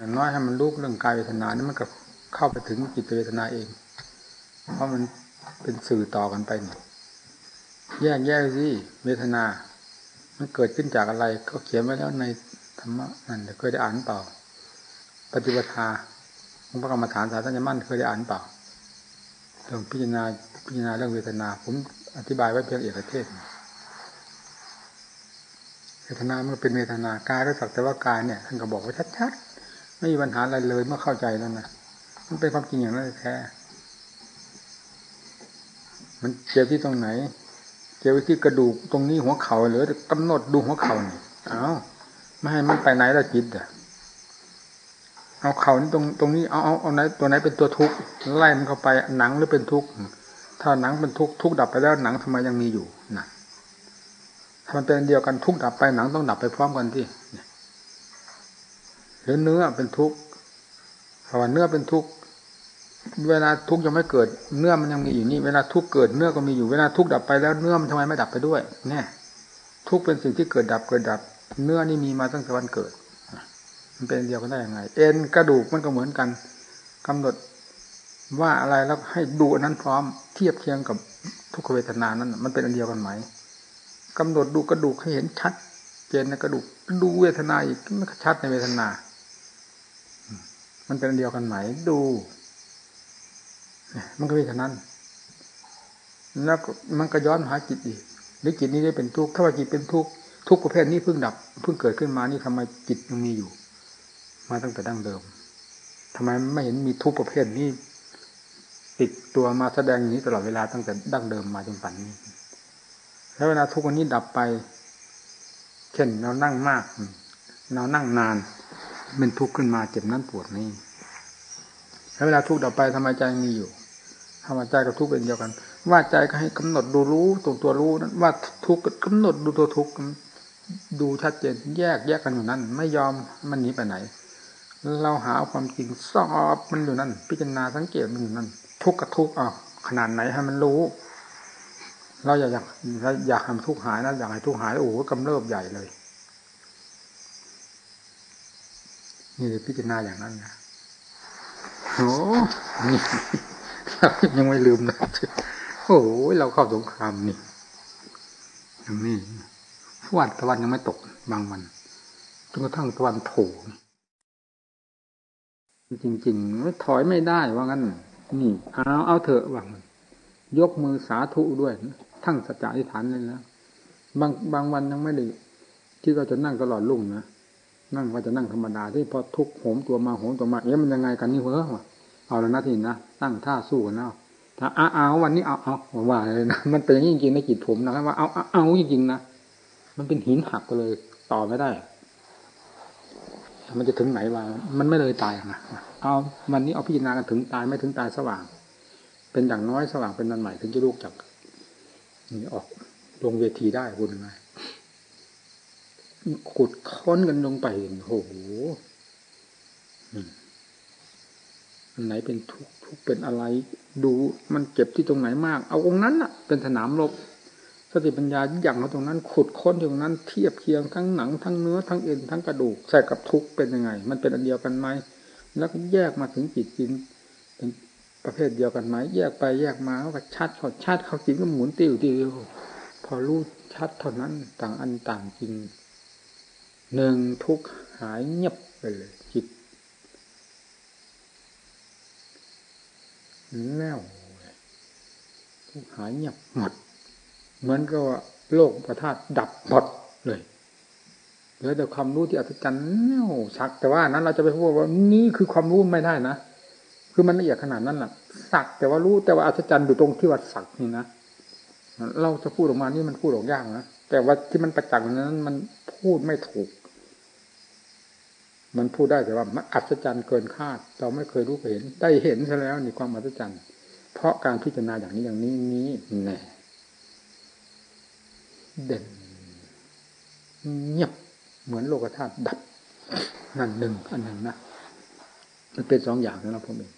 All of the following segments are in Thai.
อย่างน้อยให้มันรู้เรื่องกายเวทนานี่มันก็เข้าไปถึงจิตเวทนาเอง เพราะมันเป็นสื่อต่อกันไปนี่แยกแยกสิเวทนา มันเกิดขึ้นจากอะไร ก็เขียนไว้แล้วในธรรมะนั่นเคยได้อ่านเปล่า ปฏิปทาองพระกรรมฐานสาธัญมั่นเคยได้อ่านเปล่าเรื่องพิจารณาพิจารณาเรื่องเวทนา ผมอธิบายไว้เพียงเอกเทศเวทนามันเป็นเวทนากายก็สักแต่ว่ากายเนี่ยท่านก็บอกว่าชัดๆ ไม่มีปัญหาอะไรเลยเมื่อเข้าใจแล้วนะมันเป็นความจริงอย่างนั้นแท้มันเจ็บที่ตรงไหนเจ็บที่กระดูกตรงนี้หัวเข่าหรือกำหนดดูหัวเข่านี่เอาไม่ให้มันไปไหนแล้วจิตอะเอาเข่านี่ตรงตรงนี้เอาเอาเอาไหนตัวไหนเป็นตัวทุกข์ไล่มันเข้าไปหนังหรือเป็นทุกข์ถ้าหนังเป็นทุกข์ทุกข์ดับไปแล้วหนังทำไมยังมีอยู่นะถ้ามันเป็นเดียวกันทุกข์ดับไปหนังต้องดับไปพร้อมกันที่หรือ เนื้อเป็นทุกข์พราว่าเนื้อเป็นทุกข์เวลาทุกข์ยังไม่เกิด เนื้อมันยังมีอยู่นี่ เวลาทุกข์เกิดเนื้อก็มีอยู่เวลาทุกข์ดับไปแล้วเนื้อมันทำไมไม่ดับไปด้วยเนี่ยทุกข์เป็นสิ่งที่เกิดดับเกิดดับ เนื้อนี่มีมาตั้งแต่วันเกิด มันเป็นเดียวกันได้ยังไง เอ็นกระดูกมันก็เหมือนกันกำหนดว่าอะไรแล้วให้ดูอันนั้นพร้อมเทียบเคียงกับทุกขเวทนานั้น มันเป็นอันเดียวกันไหมกำหนดดูกระดูกให้เห็นชัดเจนในกระดูกดูเวทนาอีกมันชัดในเวทนา มันเป็นเดียวกันไหมดู มันก็เป็นเท่านั้น แล้วมันก็ย้อนหาจิตอีกหรือจิตนี้ได้เป็นทุกข์ถ้าว่าจิตเป็นทุกข์ทุกประเภทนี้เพิ่งดับเพิ่งเกิดขึ้นมานี่ทำไมจิตยังมีอยู่ มาตั้งแต่ดั้งเดิมทำไมไม่เห็นมีทุกประเภทนี้ติดตัวมาแสดงอย่างนี้ตลอดเวลาตั้งแต่ดั้งเดิมมาจนปัจจุบันนี้แล้วเวลาทุกวันนี้ดับไป เช่นเรานั่งมาก เรานั่งนาน เป็นทุกข์ขึ้นมาเจ็บนั้นปวดนี่แล้วเวลาทุกข์ดับไปทำไมใจมีอยู่ทำไมใจกับทุกข์เป็นเดียวกัน ว่าใจก็ให้กำหนดดูรู้ตรงตัวรู้นั้นว่าทุกข์กำหนดดูตัวทุกข์ดูชัดเจนแยกแยกกันอยู่นั้น ไม่ยอมมันหนีไปไหน เราหาความจริงสอบมันอยู่นั่น พิจารณาสังเกตมันอยู่นั่น ทุกข์กับทุกข์อะขนาดไหนให้มันรู้ เราอยากอยากอยากให้ทุกข์หายนะอยากให้ทุกข์หายโอ้โหกำเริบใหญ่เลย นี่พิจารณาอย่างนั้นนะโอ้นี่ยังไม่ลืมนะโอ้โหเราเข้าสงครามนี่อย่างนี้วันตะวันยังไม่ตกบางวันจนกระทั่งตะวันโผล่จริงๆไม่ถอยไม่ได้ว่างั้นนี่เอาเอาเถอะว่ามันยกมือสาธุด้วย ทั้งสัจจะอิฐานเลยนะบางบางวันยังไม่ได้ที่เราจะนั่งตลอดลุ่งนะ นั่งว่าจะนั่งธรรมดาที่พอทุกโหมตัวมาโหมตัวมาเอ๊ะมันยังไงกันนี่เหรอเอาแล้วนะทีนะตั้งท่าสู้กันเอาถ้าเอาวันนี้เอาเอาว่าเลยนะมันเป็นอย่างนี้จริงๆในจิตผมนะครับว่าเอาเอาจริงๆนะมันเป็นหินหักก็เลยต่อไม่ได้ มันจะถึงไหนวะมันไม่เลยตายนะเอาวันนี้เอาพิจารณากันถึงตายไม่ถึงตายสว่าง เป็นอย่างน้อยสว่างเป็นนันใหม่ถึงจะลูกจากนี่ออกลงเวทีได้คุณยังไง ขุดค้นกันลงไปโอ้โหอันไหนเป็นทุกทุกเป็นอะไร ดูมันเจ็บที่ตรงไหนมาก เอาองนั้นอะ เป็นสนามรบสติปัญญาอย่างเราตรงนั้น ขุดค้นตรงนั้น เทียบเคียงทั้งหนังทั้งเนื้อทั้งเอ็นทั้งกระดูกใส่กับทุกเป็นยังไง มันเป็นอันเดียวกันไหมแล้วแยกมาถึงจิตจริงเป็นประเภทเดียวกันไหมแยกไปแยกมาก็ชัดพอชัดเขาจริงก็หมุนติ้วติ้วพอรู้ชัดเท่านั้นต่างอันต่างจริง หนึ่งทุกหายเงียบไปเลยจิตแล้วทุกหายเงียบหมด เหมือนกับว่าโลกประทาตดับหมดเลยเหลือแต่ความรู้ที่อัศจรรย์แน่วสัก แต่ว่านั้นเราจะไปพูดว่านี่คือความรู้ไม่ได้นะคือมันละเอียดขนาดนั้นแหละสัก แต่ว่ารู้แต่ว่าอัศจรรย์อยู่ตรงที่ว่าสักนี่นะเราจะพูดออกมานี่มันพูดออกยากนะแต่ว่าที่มันประจักษ์นั้น มันพูดไม่ถูก มันพูดได้แต่ว่ามันอัศจรรย์เกินคาด เราไม่เคยรู้เคยเห็น ได้เห็นซะแล้วนี่ความอัศจรรย์ เพราะการพิจารณาอย่างนี้อย่างนี้นี้แน่เด่นเงียบเหมือนโลกธาตุดับนั่นหนึ่งอันหนึ่งนะมันเป็นสองอย่างนะผมเอง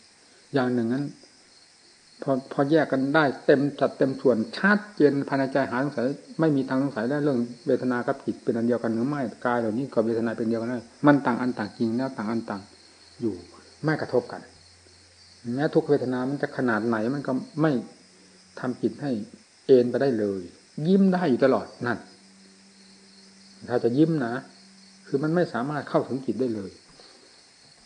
อย่างหนึ่งนั้น พอพอแยกกันได้เต็มจัดเต็มส่วนชัดเจนภายในใจหาสงสัยไม่มีทางสงสัยได้เรื่องเวทนากับจิตเป็นอันเดียวกันหรือไม่กายเหล่านี้กับเวทนาเป็นเดียวกันได้มันต่างอันต่างจริงแล้วต่างอันต่างอยู่ไม่กระทบกันแม้ทุกเวทนามันจะขนาดไหนมันก็ไม่ทำจิตให้เอ็นไปได้เลย ยิ้มได้อยู่ตลอดนั่นถ้าจะยิ้มนะคือมันไม่สามารถเข้าถึงจิตได้เลย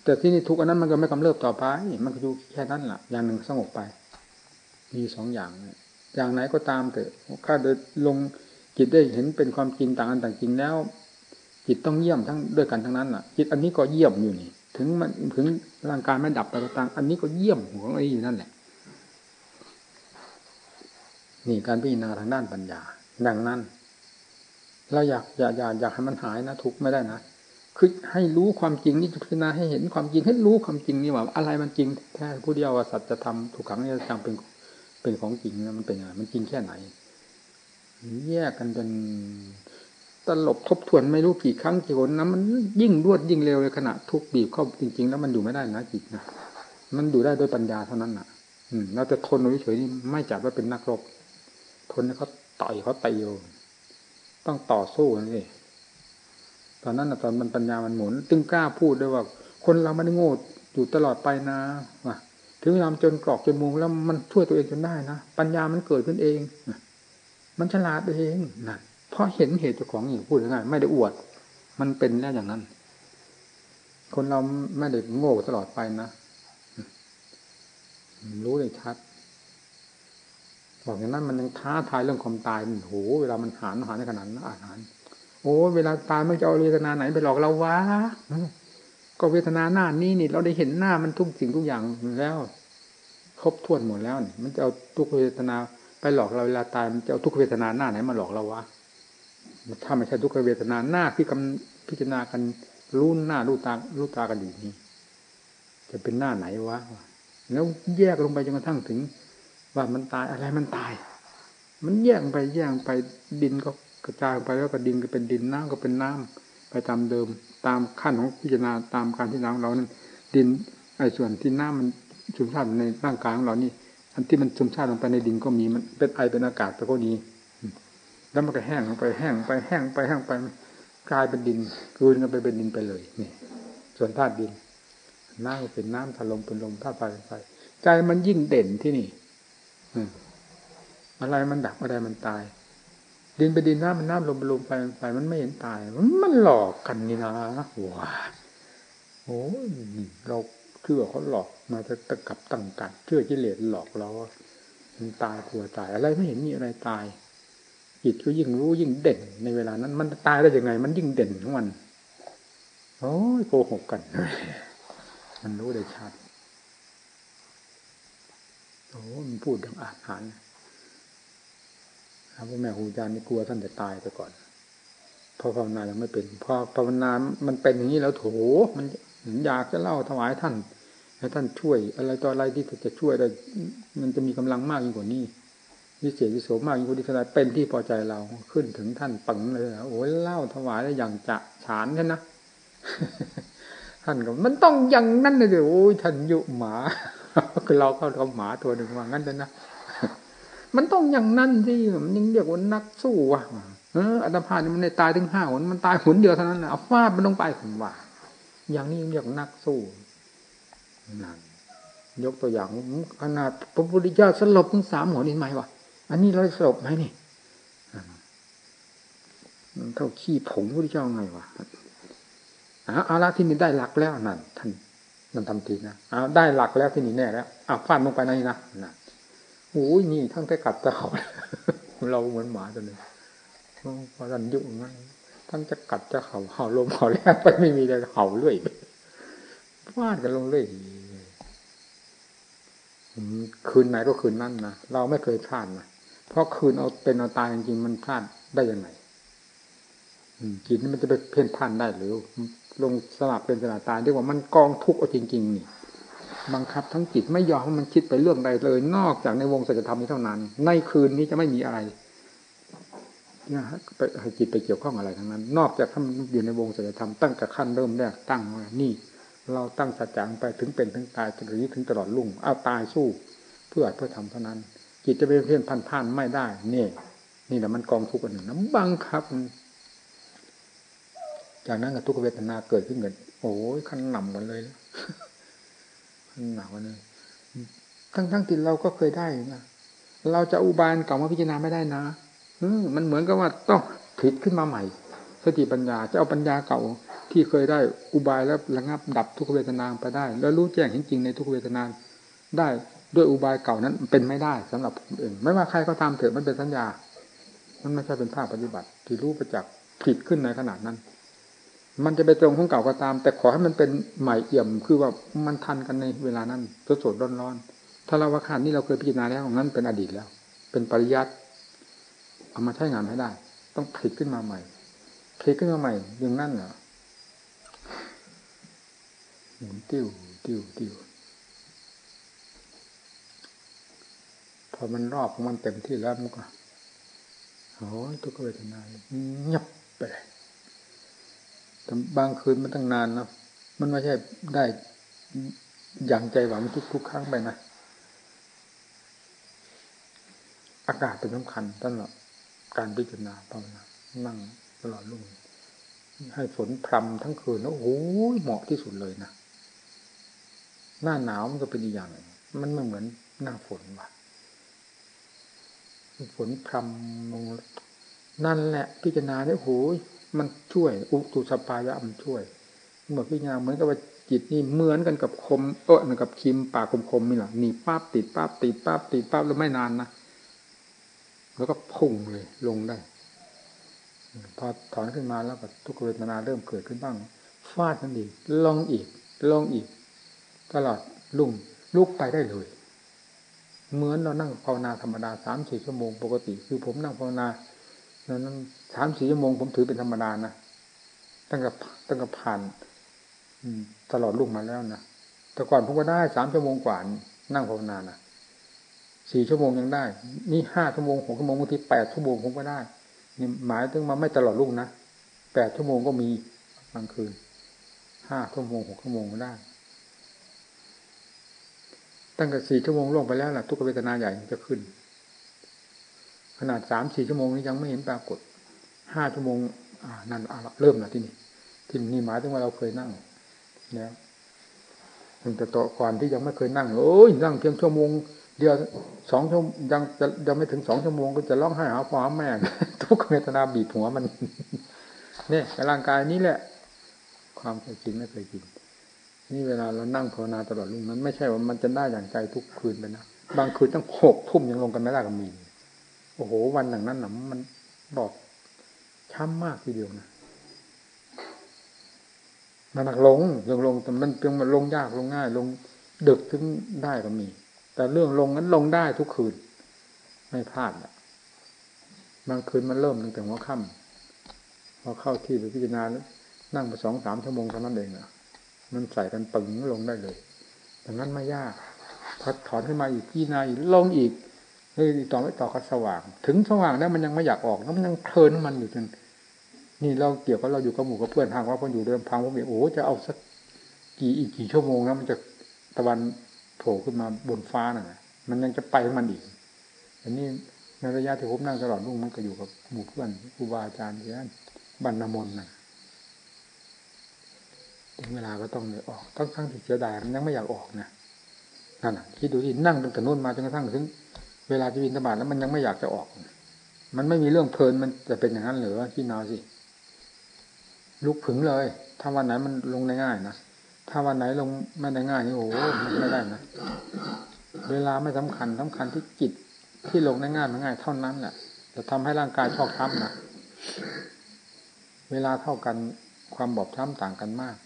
แต่ที่นี่ทุกอันนั้นมันก็ไม่กำเริบต่อไป มันก็อยู่แค่นั้นแหละอย่างหนึ่งสงบไป มีสองอย่าง อย่างไหนก็ตามแต่ข้าได้ลงจิตได้เห็นเป็นความจริงต่างอันต่างจริงแล้ว จิตต้องเยี่ยมทั้งด้วยกันทั้งนั้นล่ะ จิตอันนี้ก็เยี่ยมอยู่นี่ ถึงมันถึงร่างกายไม่ดับไปก็ตามอันนี้ก็เยี่ยมของไอ้อยู่นั่นแหละ นี่การพิจารณาทางด้านปัญญา ดังนั้นเราอยากอยากอยากอยากให้มันหายนะทุกไม่ได้นะคือให้รู้ความจริงนี่พิจารณาให้เห็นความจริงให้รู้ความจริงนี่ว่า อะไรมันจริงแท้ผู้เดียวว่าสัจธรรมถูกขังนี่จังเป็น เป็นของจริงนะมันเป็นยังไงมันจริงแค่ไหน แยกกันเป็นตลบทบทวนไม่รู้กี่ครั้งกี่หนนะมันยิ่งรวดยิ่งเร็วเลยขณะทุกบีบเข้าจริง ๆ แล้วมันอยู่ไม่ได้นะจิตนะมันอยู่ได้ด้วยปัญญาเท่านั้นน่ะ อืมเราจะทนเฉยนี่ไม่จับว่าเป็นนักรบทนเขาต่อยเขาตีโยต้องต่อสู้นี่ตอนนั้นตอนมันปัญญามันหมุนตึงกล้าพูดด้วยว่า คนเราไม่ได้โง่อยู่ตลอดไปนะว่า ถึงเวลาจนกรอกจนมุงแล้วมันช่วยตัวเองจนได้นะปัญญามันเกิดขึ้นเอง มันฉลาดเองนั่นเพราะเห็นเหตุเจ้าของอย่างพูดง่ายไม่ได้อวด มันเป็นแล้วอย่างนั้น คนเราไม่ได้โง่ตลอดไปนะรู้ได้ชัดบอกอย่างนั้นมันยังท้าทายเรื่องความตายโหเวลามันหานหานในขนาดนั้นอาหาร โอ้ เวลาตายมันจะเอาเวทนาไหนไปหลอกเราวะ ก็เวทนาหน้านี้นี่ เราได้เห็นหน้ามันทุกสิ่งทุกอย่างแล้ว ครบถ้วนหมดแล้วนี่มันจะเอาทุกเวทนาไปหลอกเราเวลาตายมันจะเอาทุกเวทนาหน้าไหนมาหลอกเราวะถ้าไม่ใช่ทุกเวทนาหน้าที่กำพิจารณากันรู้หน้ารู้ตารู้ตากันอยู่นี่จะเป็นหน้าไหนวะแล้วแยกลงไปจนกระทั่งถึง ว่ามันตายอะไรมันตาย มันแยกไปแยกไปดินก็กระจายไปแล้วก็ดินก็เป็นดินน้ำก็เป็นน้ำไปตามเดิม ตามขั้นของพิจารณาตามการที่น้ำเรานั้นดินไอ้ส่วนที่น้ำมันชุมชาติในร่างกายของเรานี่ อันที่มันชุมชาติลงไปในดินก็มีมันเป็นไอเป็นอากาศไปก็ดีแล้วมันก็แห้งลงไปแห้งไปแห้งไปแห้งไปกลายเป็นดินคืนกันไปเป็นดินไปเลยนี่ส่วนธาตุดินน้ำเป็นน้ำธาตุลมเป็นลมธาตุไฟเป็นไฟใจมันยิ่งเด่นที่นี่อะไรมันดับอะไรมันตาย ดินไปดินน้ำมันน้ำลมไปลมไปไปมันไม่เห็นตาย มันหลอกกันนี่นะว้าโอ้เราเชื่อเขาหลอกมาจะตะกับตั้งกันเชื่อกิเลสหลอกเรามันตายกลัวตายอะไรไม่เห็นมีอะไรตายจิตก็ยิ่งรู้ยิ่งเด่นในเวลานั้น มันตายได้ยังไง มันยิ่งเด่นของมันโอ้ยโกหกกันมันรู้ได้ชัดโอ้มันพูดดังอาหาร ครับพ่อแม่ครูอาจารย์นี่กลัวท่านจะตายไปก่อนพอภาวนายังไม่เป็นพอภาวนา มันเป็นอย่างนี้แล้วโถมันอยากจะเล่าถวายท่านให้ท่านช่วย อะไรต่ออะไรที่จะช่วยได้มันจะมีกำลังมากยิ่งกว่านี้วิเศษวิโสมากยิ่งกว่าที่ขนาดเป็นที่พอใจเราขึ้นถึงท่านปังเลยโอ้ยเล่าถวายได้อย่างจะฉานแค่นะท่านก็มันต้องอย่างนั้นเลยโอ้ยท่านยุหมาคือเราเข้ากับหมาตัวหนึ่งว่างั้นเลยนะ มันต้องอย่างนั้นที่มันยังเรียกว่านักสู้ว่ะเอออัตภาพนี่มันในตายถึงห้าหนมันตายหนเดียวเท่านั้นนะเอาฟาดมันลงไปผมว่า อย่างนี้เรียกนักสู้นั่นยกตัวอย่างขนาดพระพุทธเจ้าสลบทั้งสามหัวนี่ไหมวะอันนี้เราสลบไหมนี่เท่าขี้ผงพระพุทธเจ้าไงวะเอาละที่นี่ได้หลักแล้วนั่นท่านมันทำทีนะเอาได้หลักแล้วที่นี่แน่แล้วอะฟาดลงไปในนะนะ โอ้ยนี่ทั้งแต่กัดจะเห่าเราเหมือนหมาตัวนึงพอรันยุ่งงั้นทั้งจะกัดจะเห่าเห่าลมเห่าแรงไปไม่มีอะไรเห่าเรื่อยฟาดกันลงเรื่อยคืนไหนก็คืนนั่นนะเราไม่เคยพลาดนะเพราะคืนเอาเป็นเอาตายจริงมันพลาดได้ยังไงจิตนี่มันจะไปเพ่นพ่านได้หรือลงสลับเป็นสลับตายเรียกว่ามันกองทุกข์เอาจริง ๆ นี่ บังคับทั้งจิตไม่ยอมให้มันคิดไปเรื่องใดเลย นอกจากในวงสัจธรรมนี้เท่านั้น ในคืนนี้จะไม่มีอะไรนะไปให้จิตไปเกี่ยวข้องอะไรทั้งนั้น นอกจากถ้ามันอยู่ในวงสัจธรรมตั้งแต่ขั้นเริ่มแรกตั้งว่านี่ เราตั้งสัจจะไปถึงเป็นถึงตายถึงนี้ถึงตลอดลุ่งเอาตายสู้เพื่อเพื่อทำเท่านั้น จิตจะไปเพี้ยนพันพันไม่ได้นี่นี่แหละมันกองทุกข์อันหนึ่งนะบังคับ จากนั้นกับทุกเวทนาเกิดขึ้นเกิดโอ้ยขั้นหนำกันเลย หนักกว่านี้ทั้งทั้งติดเราก็เคยได้นะเราจะอุบายเก่ามาพิจารณาไม่ได้นะอืมันเหมือนกับว่าต้องผิดขึ้นมาใหม่ สติปัญญาจะเอาปัญญาเก่าที่เคยได้อุบายแล้วระงับดับทุกเวทนาไปได้ แล้วรู้แจ้งเห็นจริงในทุกเวทนาได้ด้วยอุบายเก่านั้นเป็นไม่ได้สำหรับผมเอง ไม่ว่าใครก็ตามเถิดมันเป็นสัญญา มันไม่ใช่เป็นภาคปฏิบัติ ที่รู้ประจักษ์ผิดขึ้นในขนาดนั้น มันจะไปตรงของเก่าก็ตาม แต่ขอให้มันเป็นใหม่เอี่ยม คือว่ามันทันกันในเวลานั้นสดสดร้อนร้อนถ้าเราว่าขาดนี่เราเคยพิจารณาแล้วนั้นเป็นอดีตแล้ว เป็นปริยัติเอามาใช้งานให้ได้ ต้องผลิตขึ้นมาใหม่ผลิตขึ้นมาใหม่อย่างนั้นเหรอหมุนติ้วติ้วติ้วพอมันรอบมันเต็มที่แล้วมันก็โอ้ยทุกเวทนาเงียบไปเลย แต่บางคืนมันตั้งนานนะมันไม่ใช่ได้อย่างใจหวังทุกทุกครั้งไปนะอากาศเป็นสำคัญตลอดการพิจารณาภาวนานั่งตลอดรุ่งให้ฝนพรำทั้งคืนแล้วโอ้ยเหมาะที่สุดเลยนะหน้าหนาวมันก็เป็นอีกอย่างมันไม่เหมือนหน้าฝนว่ะฝนพรำลงนั่นแหละพิจารณาเนี่ยโอ้ย มันช่วย อุตุสปายะมันช่วยเมื่อพิจารณาเหมือนกับว่าจิตนี่เหมือนกันกับคมเออเหมือนกับคิมปากคมๆนี่แหละหนีป้าติดป้าติดป้าติดป้าแล้วไม่นานนะแล้วก็พุ่งเลยลงได้พอถอนขึ้นมาแล้วก็ทุกเวทนาเริ่มเกิดขึ้นบ้างฟาดนั่นอีกลองอีกลองอีก ตลอดลุ่งลุกไปได้เลย เหมือนเรานั่งภาวนาธรรมดาสามสี่ชั่วโมงปกติ คือผมนั่งภาวนา นั้นสามสี่ชั่วโมงผมถือเป็นธรรมดานะตั้งแต่ตั้งแต่ผ่านตลอดลุ่งมาแล้วนะแต่ก่อนผมก็ได้สามชั่วโมงกว่านั่งภาวนานะสี่ชั่วโมงยังได้ นี่ห้าชั่วโมงหกชั่วโมงบางทีแปดชั่วโมงผมก็ได้นี่หมายถึงมาไม่ตลอดลุ่งนะแปดชั่วโมงก็มีบางคืนห้าชั่วโมงหกชั่วโมงก็ได้ ตั้งแต่สี่ชั่วโมงลงไปแล้วล่ะทุกเวทนาใหญ่จะขึ้น นาดสามสี่ชั่วโมงนี้ยังไม่เห็นปรากฏห้าชั่วโมงอ่านั่นอ่าเริ่มแล้วที่นี่ที่นี่หมายถึงว่าเราเคยนั่งแล้วตั้งแต่ต่อก่อนที่ยังไม่เคยนั่งโอ้ยนั่งเพียงชั่วโมงเดียวสองชั่วยังจะยังไม่ถึงสองชั่วโมงก็จะร้องไห้หาพ่อหาแม่ทุกเวทนาบีบหัวมันเนี่ยร่างกายนี้แหละ ความเคยจริงไม่เคยจริงนี่เวลาเรานั่งภาวนาตลอดลุ่งนั้นไม่ใช่ว่ามันจะได้อย่างใจทุกคืนไปนะบางคืนตั้งหกทุ่มยังลงกันไม่ได้ก็มี โอ้โห วันหนังนั้นหนมันบอกช้ำมากทีเดียวนะมันหนักลงลงลงแต่มันเพียงมันลงยากลงง่าย ลงดึกถึงได้ก็มี แต่เรื่องลงนั้นลงได้ทุกคืน ไม่พลาดอะบางคืนมันเริ่มตั้งแต่หัวค่ำพอเข้าที่ไปพิจารณาแล้วนั่งไปสองสามชั่วโมงเท่านั้นเองอะ มันใส่กันปึงลงได้เลยดังนั้นไม่ยากพอถอนขึ้นมาอีกพี่นายลงอีก เฮ้ยต่อไม่ต่อก็สว่าง ถึงสว่างแล้วมันยังไม่อยากออกแล้วมันยังเพลินมันอยู่จนนี่เราเกี่ยวกับเราอยู่กับหมู่กับเพื่อนทางว่าพออยู่เดิมพังผมเองโอ้จะเอาสักกี่อีกกี่ชั่วโมงแล้วมันจะตะวันโผล่ขึ้นมาบนฟ้าน่ะมันยังจะไปมันอีกอันนี้ในระยะที่ผมนั่งตลอดรุ่งมันก็อยู่กับหมู่เพื่อนครูบาอาจารย์ที่นั่นบรรณมนนะถึงเวลาก็ต้องเลยออกต้องทั้งที่เสียดายมันยังไม่อยากออกนะนั่นคิดดูที่นั่งตั้งแต่นู้นมาจนกระทั่งถึง เวลาจะวินธบาตแล้วมันยังไม่อยากจะออก มันไม่มีเรื่องเพลินมันจะเป็นอย่างนั้นหรือว่าพี่นาสิ ลุกผึ่งเลย ถ้าวันไหนมันลงได้ง่ายนะ ถ้าวันไหนลงไม่ได้ง่ายนี่โอ้ไม่ได้นะ เวลาไม่สำคัญสำคัญที่จิตที่ลงได้ง่ายมันง่ายเท่านั้นแหละจะทำให้ร่างกายชอกช้ำนะ เวลาเท่ากันความบอบช้ำต่างกันมาก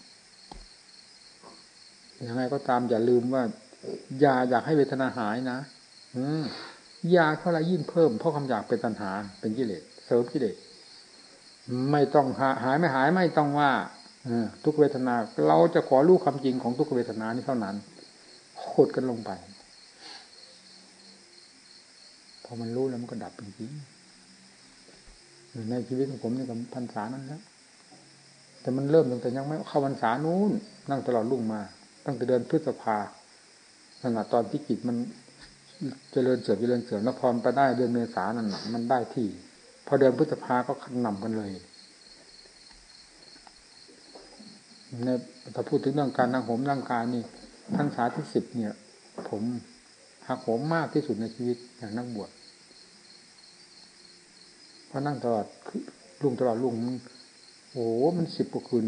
ยังไงก็ตามอย่าลืมว่า อย่าอยากให้เวทนาหายนะ อืม ยาเท่าไรยิ่งเพิ่มเพราะความอยากเป็นตัณหาเป็นกิเลสเสริมกิเลสไม่ต้องหายไม่หายไม่ต้องว่าทุกเวทนา เราจะขอรู้ความจริงของทุกเวทนานี้เท่านั้นโคตรกันลงไป พอมันรู้แล้วมันก็ดับจริงในชีวิตของผมนี่กับพันษานั้นแล้วแต่มันเริ่มตั้งแต่ยังไม่เข้าพรรษานู้นนั่งตลอดรุ่งมา ตั้งแต่เดือนพฤษภาขณะตอนที่จิตมัน เจริญเสริมเจริญเสริมแล้วพรไปได้เดือนเมษานั่นมันได้ที่ พอเดือนพฤษภาก็ขันนำกันเลยในถ้าพูดถึงเรื่องการนั่งผมร่างกายนี่พรรษาที่สิบเนี่ย ผมหักผมมากที่สุดในชีวิตอย่างนักบวชเพราะนั่งตลอดลุงตลอดลุงโอ้มันสิบกว่าคืน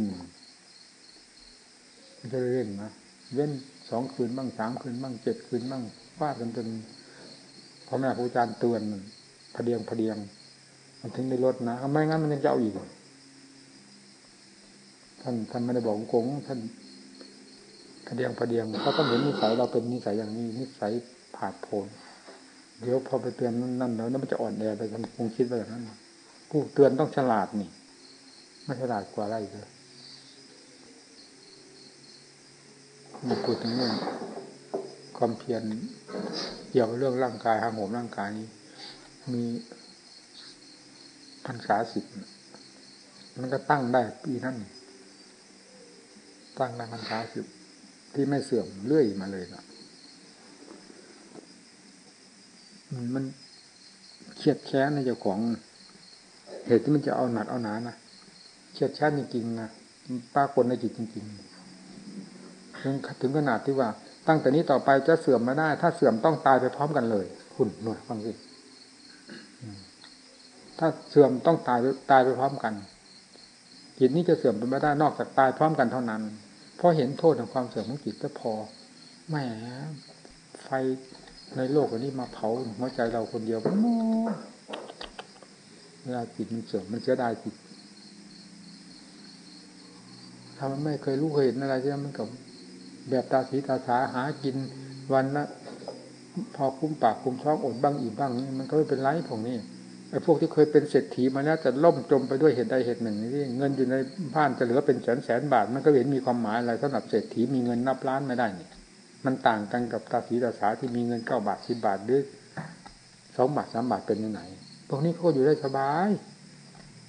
มันจะเล่นนะเว้นสองคืนบ้างสามคืนบ้างเจ็ดคืนบ้าง ฟาดกันจนพ่อแม่ครูอาจารย์เตือนพเดียงพเดียง มันถึงในรถนะไม่งั้นมันยังจะเอาอีกท่านท่านไม่ได้บอกกงท่านพเดียงพเดียงเขาก็เห็นนิสัยเราเป็นนิสัยอย่างนี้นิสัยผาดโผนเดี๋ยวพอไปเตือนนั่นแล้วนั่นมันจะอ่อนแอไปทำคงคิดไปอย่างนั้นผู้เตือนต้องฉลาดนี่ไม่ฉลาดกว่าอะไรเลยมีพูดถึงเรื่อง ความเพียรเกี่ยวกับเรื่องร่างกายหางโหมร่างกายนี้ มีพรรษาสิบมันก็ตั้งได้ปีนั้นตั้งได้พรรษาสิบที่ไม่เสื่อมเรื่อยมาเลยนะมันเครียดแค้นในเจ้าของ เหตุที่มันจะเอาหนักเอาหนานะเครียดแค้นจริงๆนะปรากฏในจิตจริงๆถึงขนาดที่ว่า ตั้งแต่นี้ต่อไปจะเสื่อมม่ได้ ถ้าเสื่อมต้องตายไปพร้อมกันเลยคุณหน่วยฟังสิถ้าเสื่อมต้องตายตายไปพร้อมกันจิตนี้จะเสื่อมไปไม่ได้นอกจากตายพร้อมกันเท่านั้น เพราะเห็นโทษของความเสื่อมของจิตก็พอแหมไฟในโลกอันนี้มาเผาหัวใจเราคนเดียวโอ้เวลาจิตมันเสื่อมมันเสียดายจิตถ้ามันไม่เคยรู้เคยเห็นอะไรใช่ไหมมันกับ แบบตาสีตาสาหากินวันละพอคุ้มปากคุ้มท้องอดบ้างอีกบ้างมันก็ไม่เป็นไรพวกนี้ไอ้พวกที่เคยเป็นเศรษฐีมาแล้วจะล่มจมไปด้วยเหตุใดเหตุหนึ่งนี่เงินอยู่ในบ้านจะเหลือเป็นแสนแสนบาท มันก็เห็นมีความหมายอะไรสำหรับเศรษฐีมีเงินนับล้านไม่ได้เนี่ยมันต่างกันกับตาสีตาสาที่มีเงินเก้าบาทสิบบาทหรือสองบาทสามบาทเป็นยังไงพวกนี้เขาอยู่ได้สบาย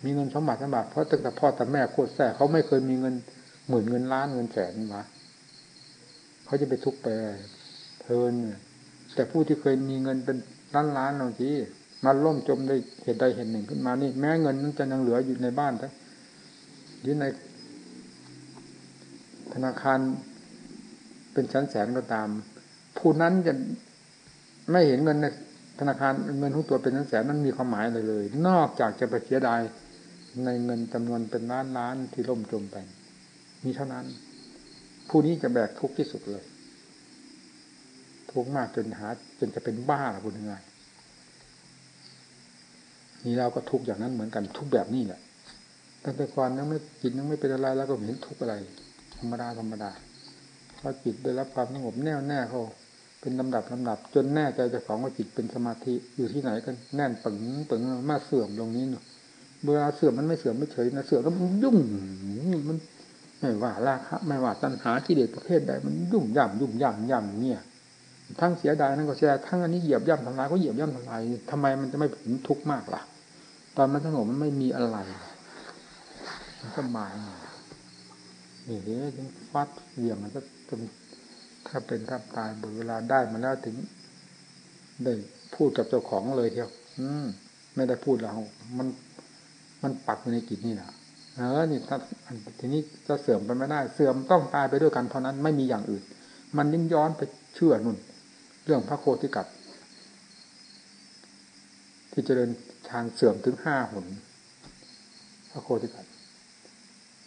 มีเงินสองบาทสามบาทเพราะตั้งแต่พ่อแต่แม่โคตรแส่เขาไม่เคยมีเงินหมื่นเงินล้านเงินแสนวะ เขาจะไปทุกข์ไปเพลินแต่ผู้ที่เคยมีเงินเป็นล้านล้านบางทีมันล่มจมได้เหตุใดเหตุหนึ่งขึ้นมานี่ แม้เงินนั้นจะยังเหลืออยู่ในบ้านทั้งอยู่ในธนาคารเป็นชั้นแสนก็ตาม ผู้นั้นจะไม่เห็นเงินในธนาคารเงินของตัวเป็นชั้นแสนนั้นมีความหมายอะไรเลย นอกจากจะไปเสียดายในเงินจำนวนเป็นล้านล้านที่ล่มจมไปมีเท่านั้น ผู้นี้จะแบกทุกข์ที่สุดเลย ทุกข์มากจนหา จนจะเป็นบ้าคุณยังไงนี่เราก็ทุกข์อย่างนั้นเหมือนกันทุกแบบนี้แหละตั้งแต่ก่อนยังไม่กินยังไม่เป็นอะไรแล้วก็เห็นทุกข์อะไร ธรรมดาธรรมดาพอจิตได้รับความสงบแน่วแน่เขาเป็นลำดับลำดับ จนแน่ใจจะของว่าจิตเป็นสมาธิอยู่ที่ไหนกันแน่นปึงปึงมาเสื่อมตรงนี้เนาะเวลาเสื่อมมันไม่เสื่อมไม่เฉยนะเสื่อมแล้วมันยุ่งมัน ไม่ว่าราคะไม่ว่าตัณหาที่เด็กประเภทใดมันยุ่งย่ำยุ่งย่ำย่ำเนี่ย ทั้งเสียดายนั่นก็เสียดายทั้งอันนี้เหยียบย่ำทำลายก็เหยียบย่ำทำลายทำไมมันจะไม่ถึงทุกข์มากล่ะ ตอนมันสงบมันไม่มีอะไรมันสบายนี่เดี๋ยวฟัดเหวี่ยงมันก็จะถ้าเป็นถ้าตายบนเวลาได้มาแล้วถึงได้พูดกับเจ้าของเลยเที่ยวอืมไม่ได้พูดแล้วมันมันปักอยู่ในจิตนี่แหละ เออนี่ถ้าทีนี้จะเสื่อมไปไม่ได้ เสื่อมต้องตายไปด้วยกันเพราะนั้นไม่มีอย่างอื่น มันยิ่งย้อนไปเชื่อนุ่น เรื่องพระโคติกัดที่เจริญทางเสื่อมถึงห้าหนพระโคติกัด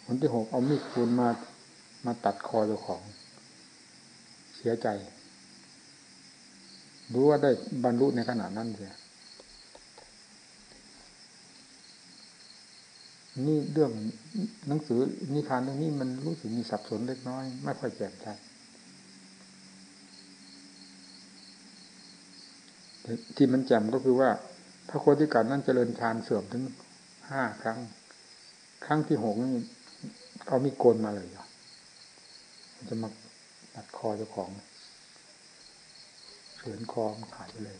หนที่หกเอามีดคูนมามาตัดคอเจ้าของ เสียใจ รู้ว่าได้บรรลุในขณะนั้นเลย นี่เรื่องหนังสือนิทานเรื่องนี้มันรู้สึกมีสับสนเล็กน้อย ไม่ค่อยแจ่มชัดที่มันแจ่มก็คือว่า พระโคติการนั้นเจริญฌานเสื่อมถึงห้าครั้ง ครั้งที่หกนี่เอามีโกนมาเลยจะมาตัดคอเจ้าของเฉือนคอขาดไปเลย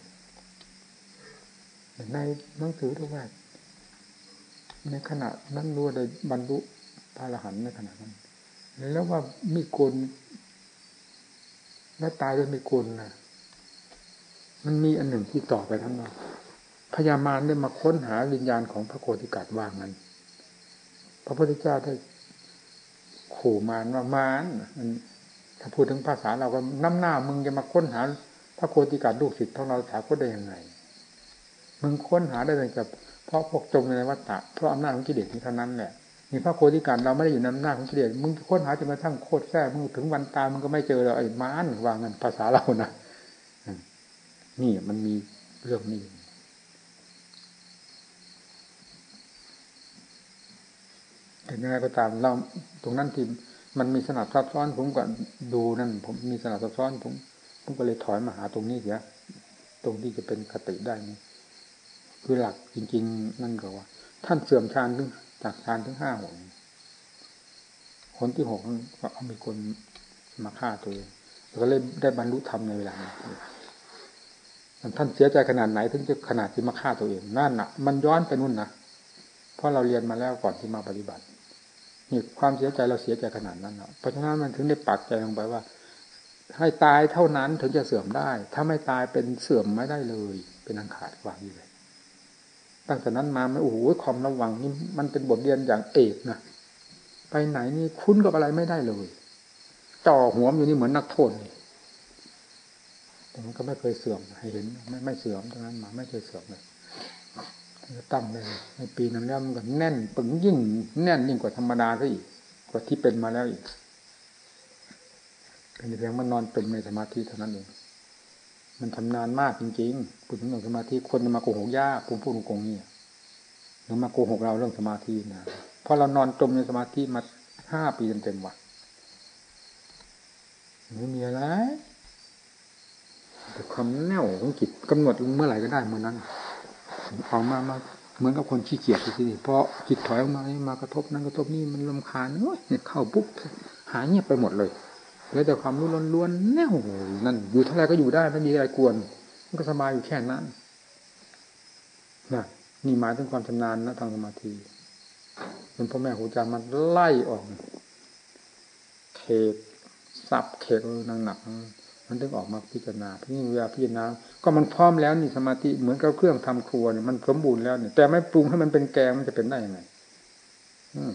ในหนังสือทุกแบบ ในขณะนั้นรู้ได้บรรลุพระอรหันต์ในขณะนั้น แล้วว่ามีโกนแล้วตายด้วยมีโกนนะมันมีอันหนึ่งที่ต่อไปทั้งนั้นพญามารได้มาค้นหาวิญญาณของพระโคติกาตว่างั้น พระพุทธเจ้าได้ขู่มารว่ามารถ้าพูดถึงภาษาเราก็น้ำหน้ามึงจะมาค้นหา พระโคติการลูกศิษย์ของเราถาวก็ได้ยังไง มึงค้นหาได้เลยกับ เพราะพวกจมในวัฏฏะเพราะอำนาจของกิเลสเท่านั้นแหละนี่พระโคติการเราไม่ได้อยู่ในอำนาจของกิเลสมึงค้นหาจนกระทั่งโคตรแท้มึงถึงวันตายมึงก็ไม่เจอเลยไอ้ม้านวางกันภาษาเรานะนี่มันมีเรื่องนี้แต่ยังไงก็ตามเราตรงนั้นที่มันมีสนับซับซ้อนผมก็ดูนั่น ผมมีสนับซับซ้อนผมผมก็เลยถอยมาหาตรงนี้เสียตรงที่จะเป็นคติได้นี่ คือหลักจริง ๆ นั่นก็ว่า ท่านเสื่อมฌานถึงจากฌานถึงห้าหนคนที่หกก็เอามีคนมาฆ่าตัวเองก็เลยได้บรรลุธรรมในเวลานี้ท่านเสียใจขนาดไหนถึงจะขนาดที่มาฆ่าตัวเองนั่นน่ะ มันย้อนไปนู่นนะเพราะเราเรียนมาแล้วก่อนที่มาปฏิบัตินี่ความเสียใจเราเสียใจขนาดนั้นเนาะเพราะฉะนั้นมันถึงได้ปักใจลงไปว่า ให้ตายเท่านั้นถึงจะเสื่อมได้ ถ้าไม่ตายเป็นเสื่อมไม่ได้เลย เป็นอังขาดกว่าอยู่เลย ตั้งแต่นั้นมาไม่โอ้โหความระวังนี่มันเป็นบทเรียนอย่างเอกนะไปไหนนี่คุ้นกับอะไรไม่ได้เลยจ่อหัวอยู่นี่เหมือนนักโทษนี่แต่มันก็ไม่เคยเสื่อมให้เห็นไม่ไม่เสื่อมตรงนั้นมาไม่เคยเสื่อมเลยตั้งเลยในปีนั้นแล้วมันก็แน่นปึงยิ่งแน่นยิ่งกว่าธรรมดาซะอีกกว่าที่เป็นมาแล้วอีกเป็นเพียงมันนอนเป็นในสมาธิเท่านั้นเอง มันทำนานมากจริงๆพูดถึงเรื่องสมาธิคนจะมาโกหกยากผมพูดตรงๆนี่หรือมาโกหกเราเรื่องสมาธินะเพราะเรานอนจมในสมาธิมาห้าปีเต็มๆวันไม่มีอะไรแต่ความแน่วของจิตกำหนดเมื่อไหร่ก็ได้เมื่อนั้นออกมามาเหมือนกับคนขี้เกียจทีนี้เพราะจิตถอยออกมามากระทบนั้นกระทบนี่มันลำคาญเนี่ยเข้าปุ๊บหายเงียบไปหมดเลย แล้วแต่ความรู้ล้วนๆแน่วนั่น อยู่เท่าไรก็อยู่ได้ไม่มีอะไรกวน มันก็สบายอยู่แค่นั้นนะนี่หมายถึงความชำนาญนะทางสมาธิเป็นพ่อแม่ครูอาจารย์มันไล่ออกเขตสับเขตหนักๆมันถึงออกมาพิจารณาพี่เวลาพิจารณา ก็มันพร้อมแล้วนี่สมาธิเหมือนกับเครื่องทำครัวเนี่ยมันสมบูรณ์แล้วเนี่ยแต่ไม่ปรุงให้มันเป็นแกงมันจะเป็นได้ยังไง อืม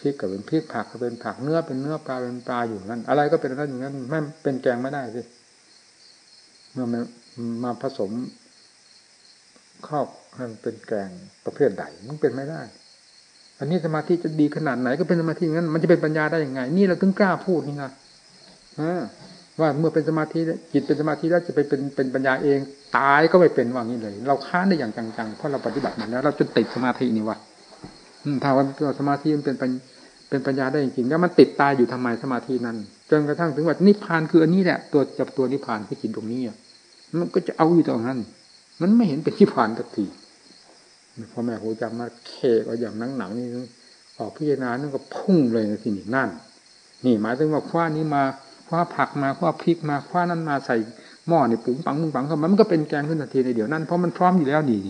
พริกก็เป็นพริกผักก็เป็นผักเนื้อเป็นเนื้อปลาเป็นปลาอยู่นั่นอะไรก็เป็นนั่นอย่างนั้นไม่เป็นแกงไม่ได้สิเมื่อมันมาผสมข้าวมันเป็นแกงประเภทใดมันเป็นไม่ได้ อันนี้สมาธิจะดีขนาดไหนก็เป็นสมาธิงั้น มันจะเป็นปัญญาได้ยังไง นี่เราถึงกล้าพูดนี่นะว่าเมื่อเป็นสมาธิจิตเป็นสมาธิแล้วจะไปเป็นเป็นปัญญาเอง ตายก็ไม่เป็นว่างี้เลย เราค้านได้อย่างจังๆเพราะเราปฏิบัติมาแล้ว เราจนติดสมาธินี่วะ ถ้าว่าสมาธิมันเป็นเป็นปัญญาได้จริงๆแล้วมันติดตายอยู่ทำไมสมาธินั้นจนกระทั่งถึงว่านิพพานคืออันนี้แหละตัวจับตัวนิพพานคือจิตตรงนี้มันก็จะเอาอยู่ตรงนั้น มันไม่เห็นเป็นนิพพานสักทีพอแม่ครูจำมาเคกเอาอย่างหนังหนังนี่ออกพิจารณานั่นก็พุ่งเลยในที่นี่นั่น นี่หมายถึงว่าคว้านี้มาคว้าผักมาคว้าพริกมาคว้านั้นมาใส่หม้อนี่ปุ๋งปังปุงปังเข้ามามันก็เป็นแกงขึ้นทันทีในเดี๋ยวนั้นเพราะมันพร้อมอยู่แล้วนี่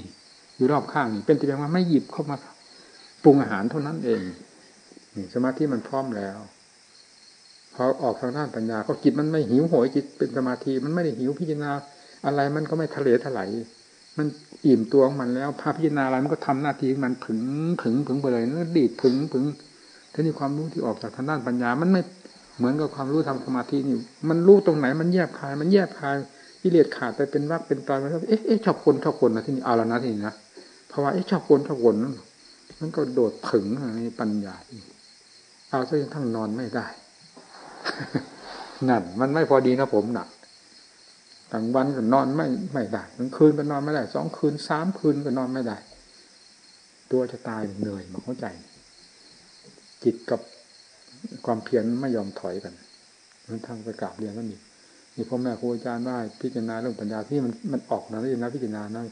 อยู่รอบข้างนี่เป็นแต่เพียงว่าไม่หยิบเข้ามา ปรุงอาหารเท่านั้นเองนี่สมาธิมันพร้อมแล้วพอออกทางด้านปัญญาก็จิตมันไม่หิวโหยจิตเป็นสมาธิมันไม่ได้หิวพิจารณาอะไรมันก็ไม่ทะเลถลายมันอิ่มตัวของมันแล้วพาพิจารณาอะไรมันก็ทำหน้าที่มันผึงผึงผึงไปเลยนั่นดีดผึงผึงทีนี้ความรู้ที่ออกจากทางด้านปัญญา มันไม่เหมือนกับความรู้ทาสมาธินี่ มันรู้ตรงไหนมันแยบคาย มันแยบคายกิเลสขาดไปเป็นวักเป็นตอนมันเอ๊ะชอบคนชอบคนนะที่นี่เอาแล้วนะที่นี่นะเพราะว่าเอ๊ะชอบคนชอบคนนั่น มันก็โดดผึ่งในปัญญาเอาซะจนทั้งนอนไม่ได้ นั่น มันไม่พอดีนะผมหนักกลางวันก็นอนไม่ไม่ได้กลางคืนก็นอนไม่ได้สองคืนสามคืนก็นอนไม่ได้ ตัวจะตายเหนื่อยมาเข้าใจ จิตกับความเพียรไม่ยอมถอยกันมันทางไปกราบเรียนก็มีมีพ่อแม่ครูอาจารย์ได้พิจารณาเรื่องปัญญาที่มันมันออกนะพิจารณาพิจารณานะ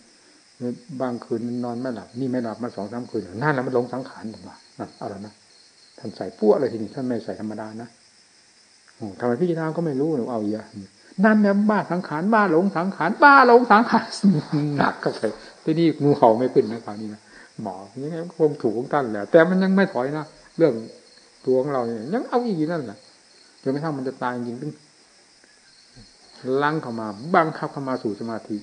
บางคืนนอนไม่หลับ นี่ไม่หลับมาสองสามคืนนั่นแล้วมันลงสังขารถึงว่านั่นอะไรนะท่านใส่ปั้วอะไรทีนี้ท่านไม่ใส่ธรรมดานะทำไมพิจารณาก็ไม่รู้หรือเอาเยอะนั่นเนี่ยบ้าสังขารบ้าหลงสังขารบ้าหลงสังขารหนักก็ไปที่นี่งูเห่าไม่ขึ้นนะคราวนี้นะหมอยังไงคงถูกของท่านแหละแต่มันยังไม่ถอยนะเรื่องตัวของเราเนี่ยยังเอาอีกนั่นแหละจนกระทั่งมันจะตายจริงๆลังเข้ามาบังคับเข้ามาสู่สมาธิ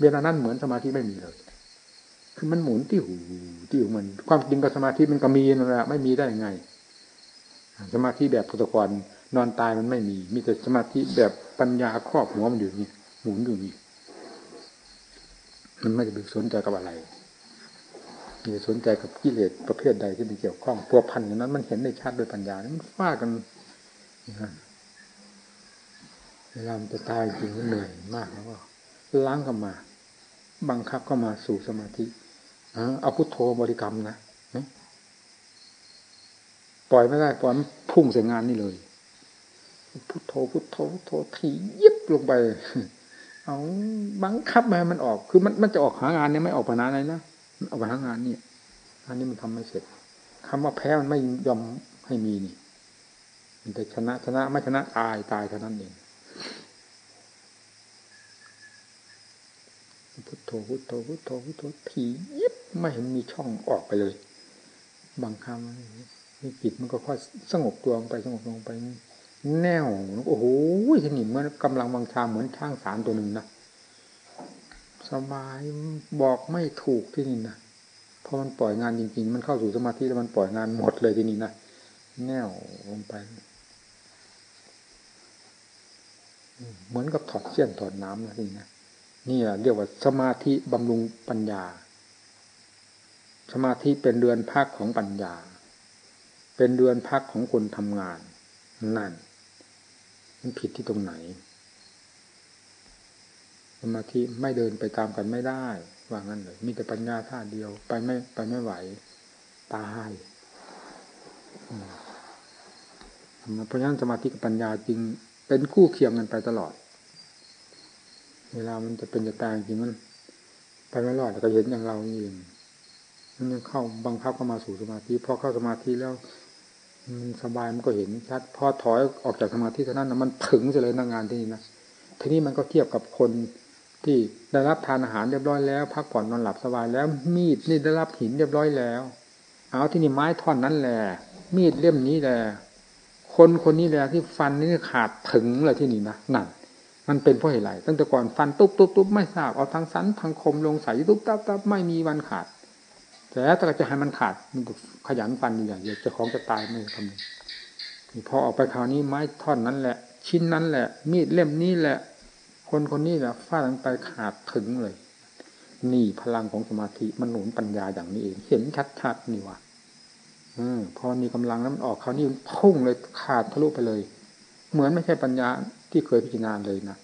เวลานั้นเหมือนสมาธิไม่มีเลยคือมันหมุนที่หูที่หูมัน ความจริงกับสมาธิมันก็มีนั่นแหละไม่มีได้ยังไง สมาธิแบบพุทธกรนอนตายมันไม่มี มีแต่สมาธิแบบปัญญาครอบหัวมันอยู่นี่หมุนอยู่นี่มันไม่ได้ไปสนใจกับอะไรมีสนใจกับกิเลสประเภทใดที่มันเกี่ยวข้องตัวพันอย่างนั้น มันเห็นได้ชัดโดยปัญญามันฟาดกันเวลามันจะตายจริงก็เหนื่อยมากแล้วก็ล้างกันมา บังคับเข้ามาสู่สมาธิเอาพุทโธบริกรรมนะปล่อยไม่ได้ปล่อยพุ่งใส่งานนี่เลย พุทโธพุทโธพุทโธทียิบลงไป เอาบังคับมามันออก คือมันมันจะออกหางานเนี่ยไม่ออกปัญหาอะไรนะมันออกหางานเนี่ยอันนี้มันทำไม่เสร็จคำว่าแพ้มันไม่ยอมให้มีนี่ มันจะชนะชนะไม่ชนะตายตายเท่านั้นเอง พุทโธพุทโธพุทโธพุทโธทียิบไม่เห็นมีช่องออกไปเลย บางคำนี่จิตมันก็ค่อยสงบตัวลงไปสงบลงไป แน่วโอ้โหที่นี่มันกำลังวังชาเหมือนช่างสารตัวหนึ่งนะสบายบอกไม่ถูกที่นี่นะพอมันปล่อยงานจริง ๆ มันเข้าสู่สมาธิแล้วมันปล่อยงานหมดเลยที่นี่นะแน่วลงไปเหมือนกับถอดเสี้ยนถอดน้ำนะที่นะ นี่เรียกว่าสมาธิบำรุงปัญญา สมาธิเป็นเดือนพักของปัญญา เป็นเดือนพักของคนทำงาน นั่น มันผิดที่ตรงไหน สมาธิไม่เดินไปตามกันไม่ได้ว่างั้นเลยมีแต่ปัญญาท่าเดียวไปไม่ไปไม่ไหว ตายเพราะฉะนั้นสมาธิกับปัญญาจึงเป็นคู่เคียงกันไปตลอด เวลามันจะเป็นจะตายจริงมัน ไปไม่รอดก็เห็นอย่างเราเองมันยังเข้าบังคับเข้ามาสู่สมาธิพอเข้าสมาธิแล้วมันสบายมันก็เห็นชัดพอถอยออกจากสมาธิเท่านั้นนะมันถึงจะเลยนั่งงานที่นี่นะทีนี้มันก็เทียบกับคนที่ได้รับทานอาหารเรียบร้อยแล้ว พักผ่อนนอนหลับสบายแล้ว มีดนี่ได้รับหินเรียบร้อยแล้ว เอาที่นี่ไม้ท่อนนั้นแหละมีดเล่มนี้แหละคนคนนี้แหละที่ฟันนี่ขาดถึงเลยที่นี่นะนั่น มันเป็นเพราะเหตุไรตั้งแต่ก่อนฟันตุ๊บตุ๊บตุ๊บไม่ทราบเอาทางสันทางคมลงใส่ตุ๊บตับตับไม่มีวันขาด แต่ถ้าจะให้มันขาดมันขยันฟันอย่างเดียวจะของจะตายไม่คำนึงพอออกไปคราวนี้ไม้ท่อนนั้นแหละ ชิ้นนั้นแหละ มีดเล่มนี้แหละ คนคนนี้แหละฟาดลงไปขาดถึงเลย นี่พลังของสมาธิมันหนุนปัญญาอย่างนี้เอง เห็นชัดๆนี่ว่ะอพอมีกำลังแล้วมันออกคราวนี้พุ่งเลยขาดทะลุไปเลย เหมือนไม่ใช่ปัญญา ที่เคยพิจารณาเลยนะ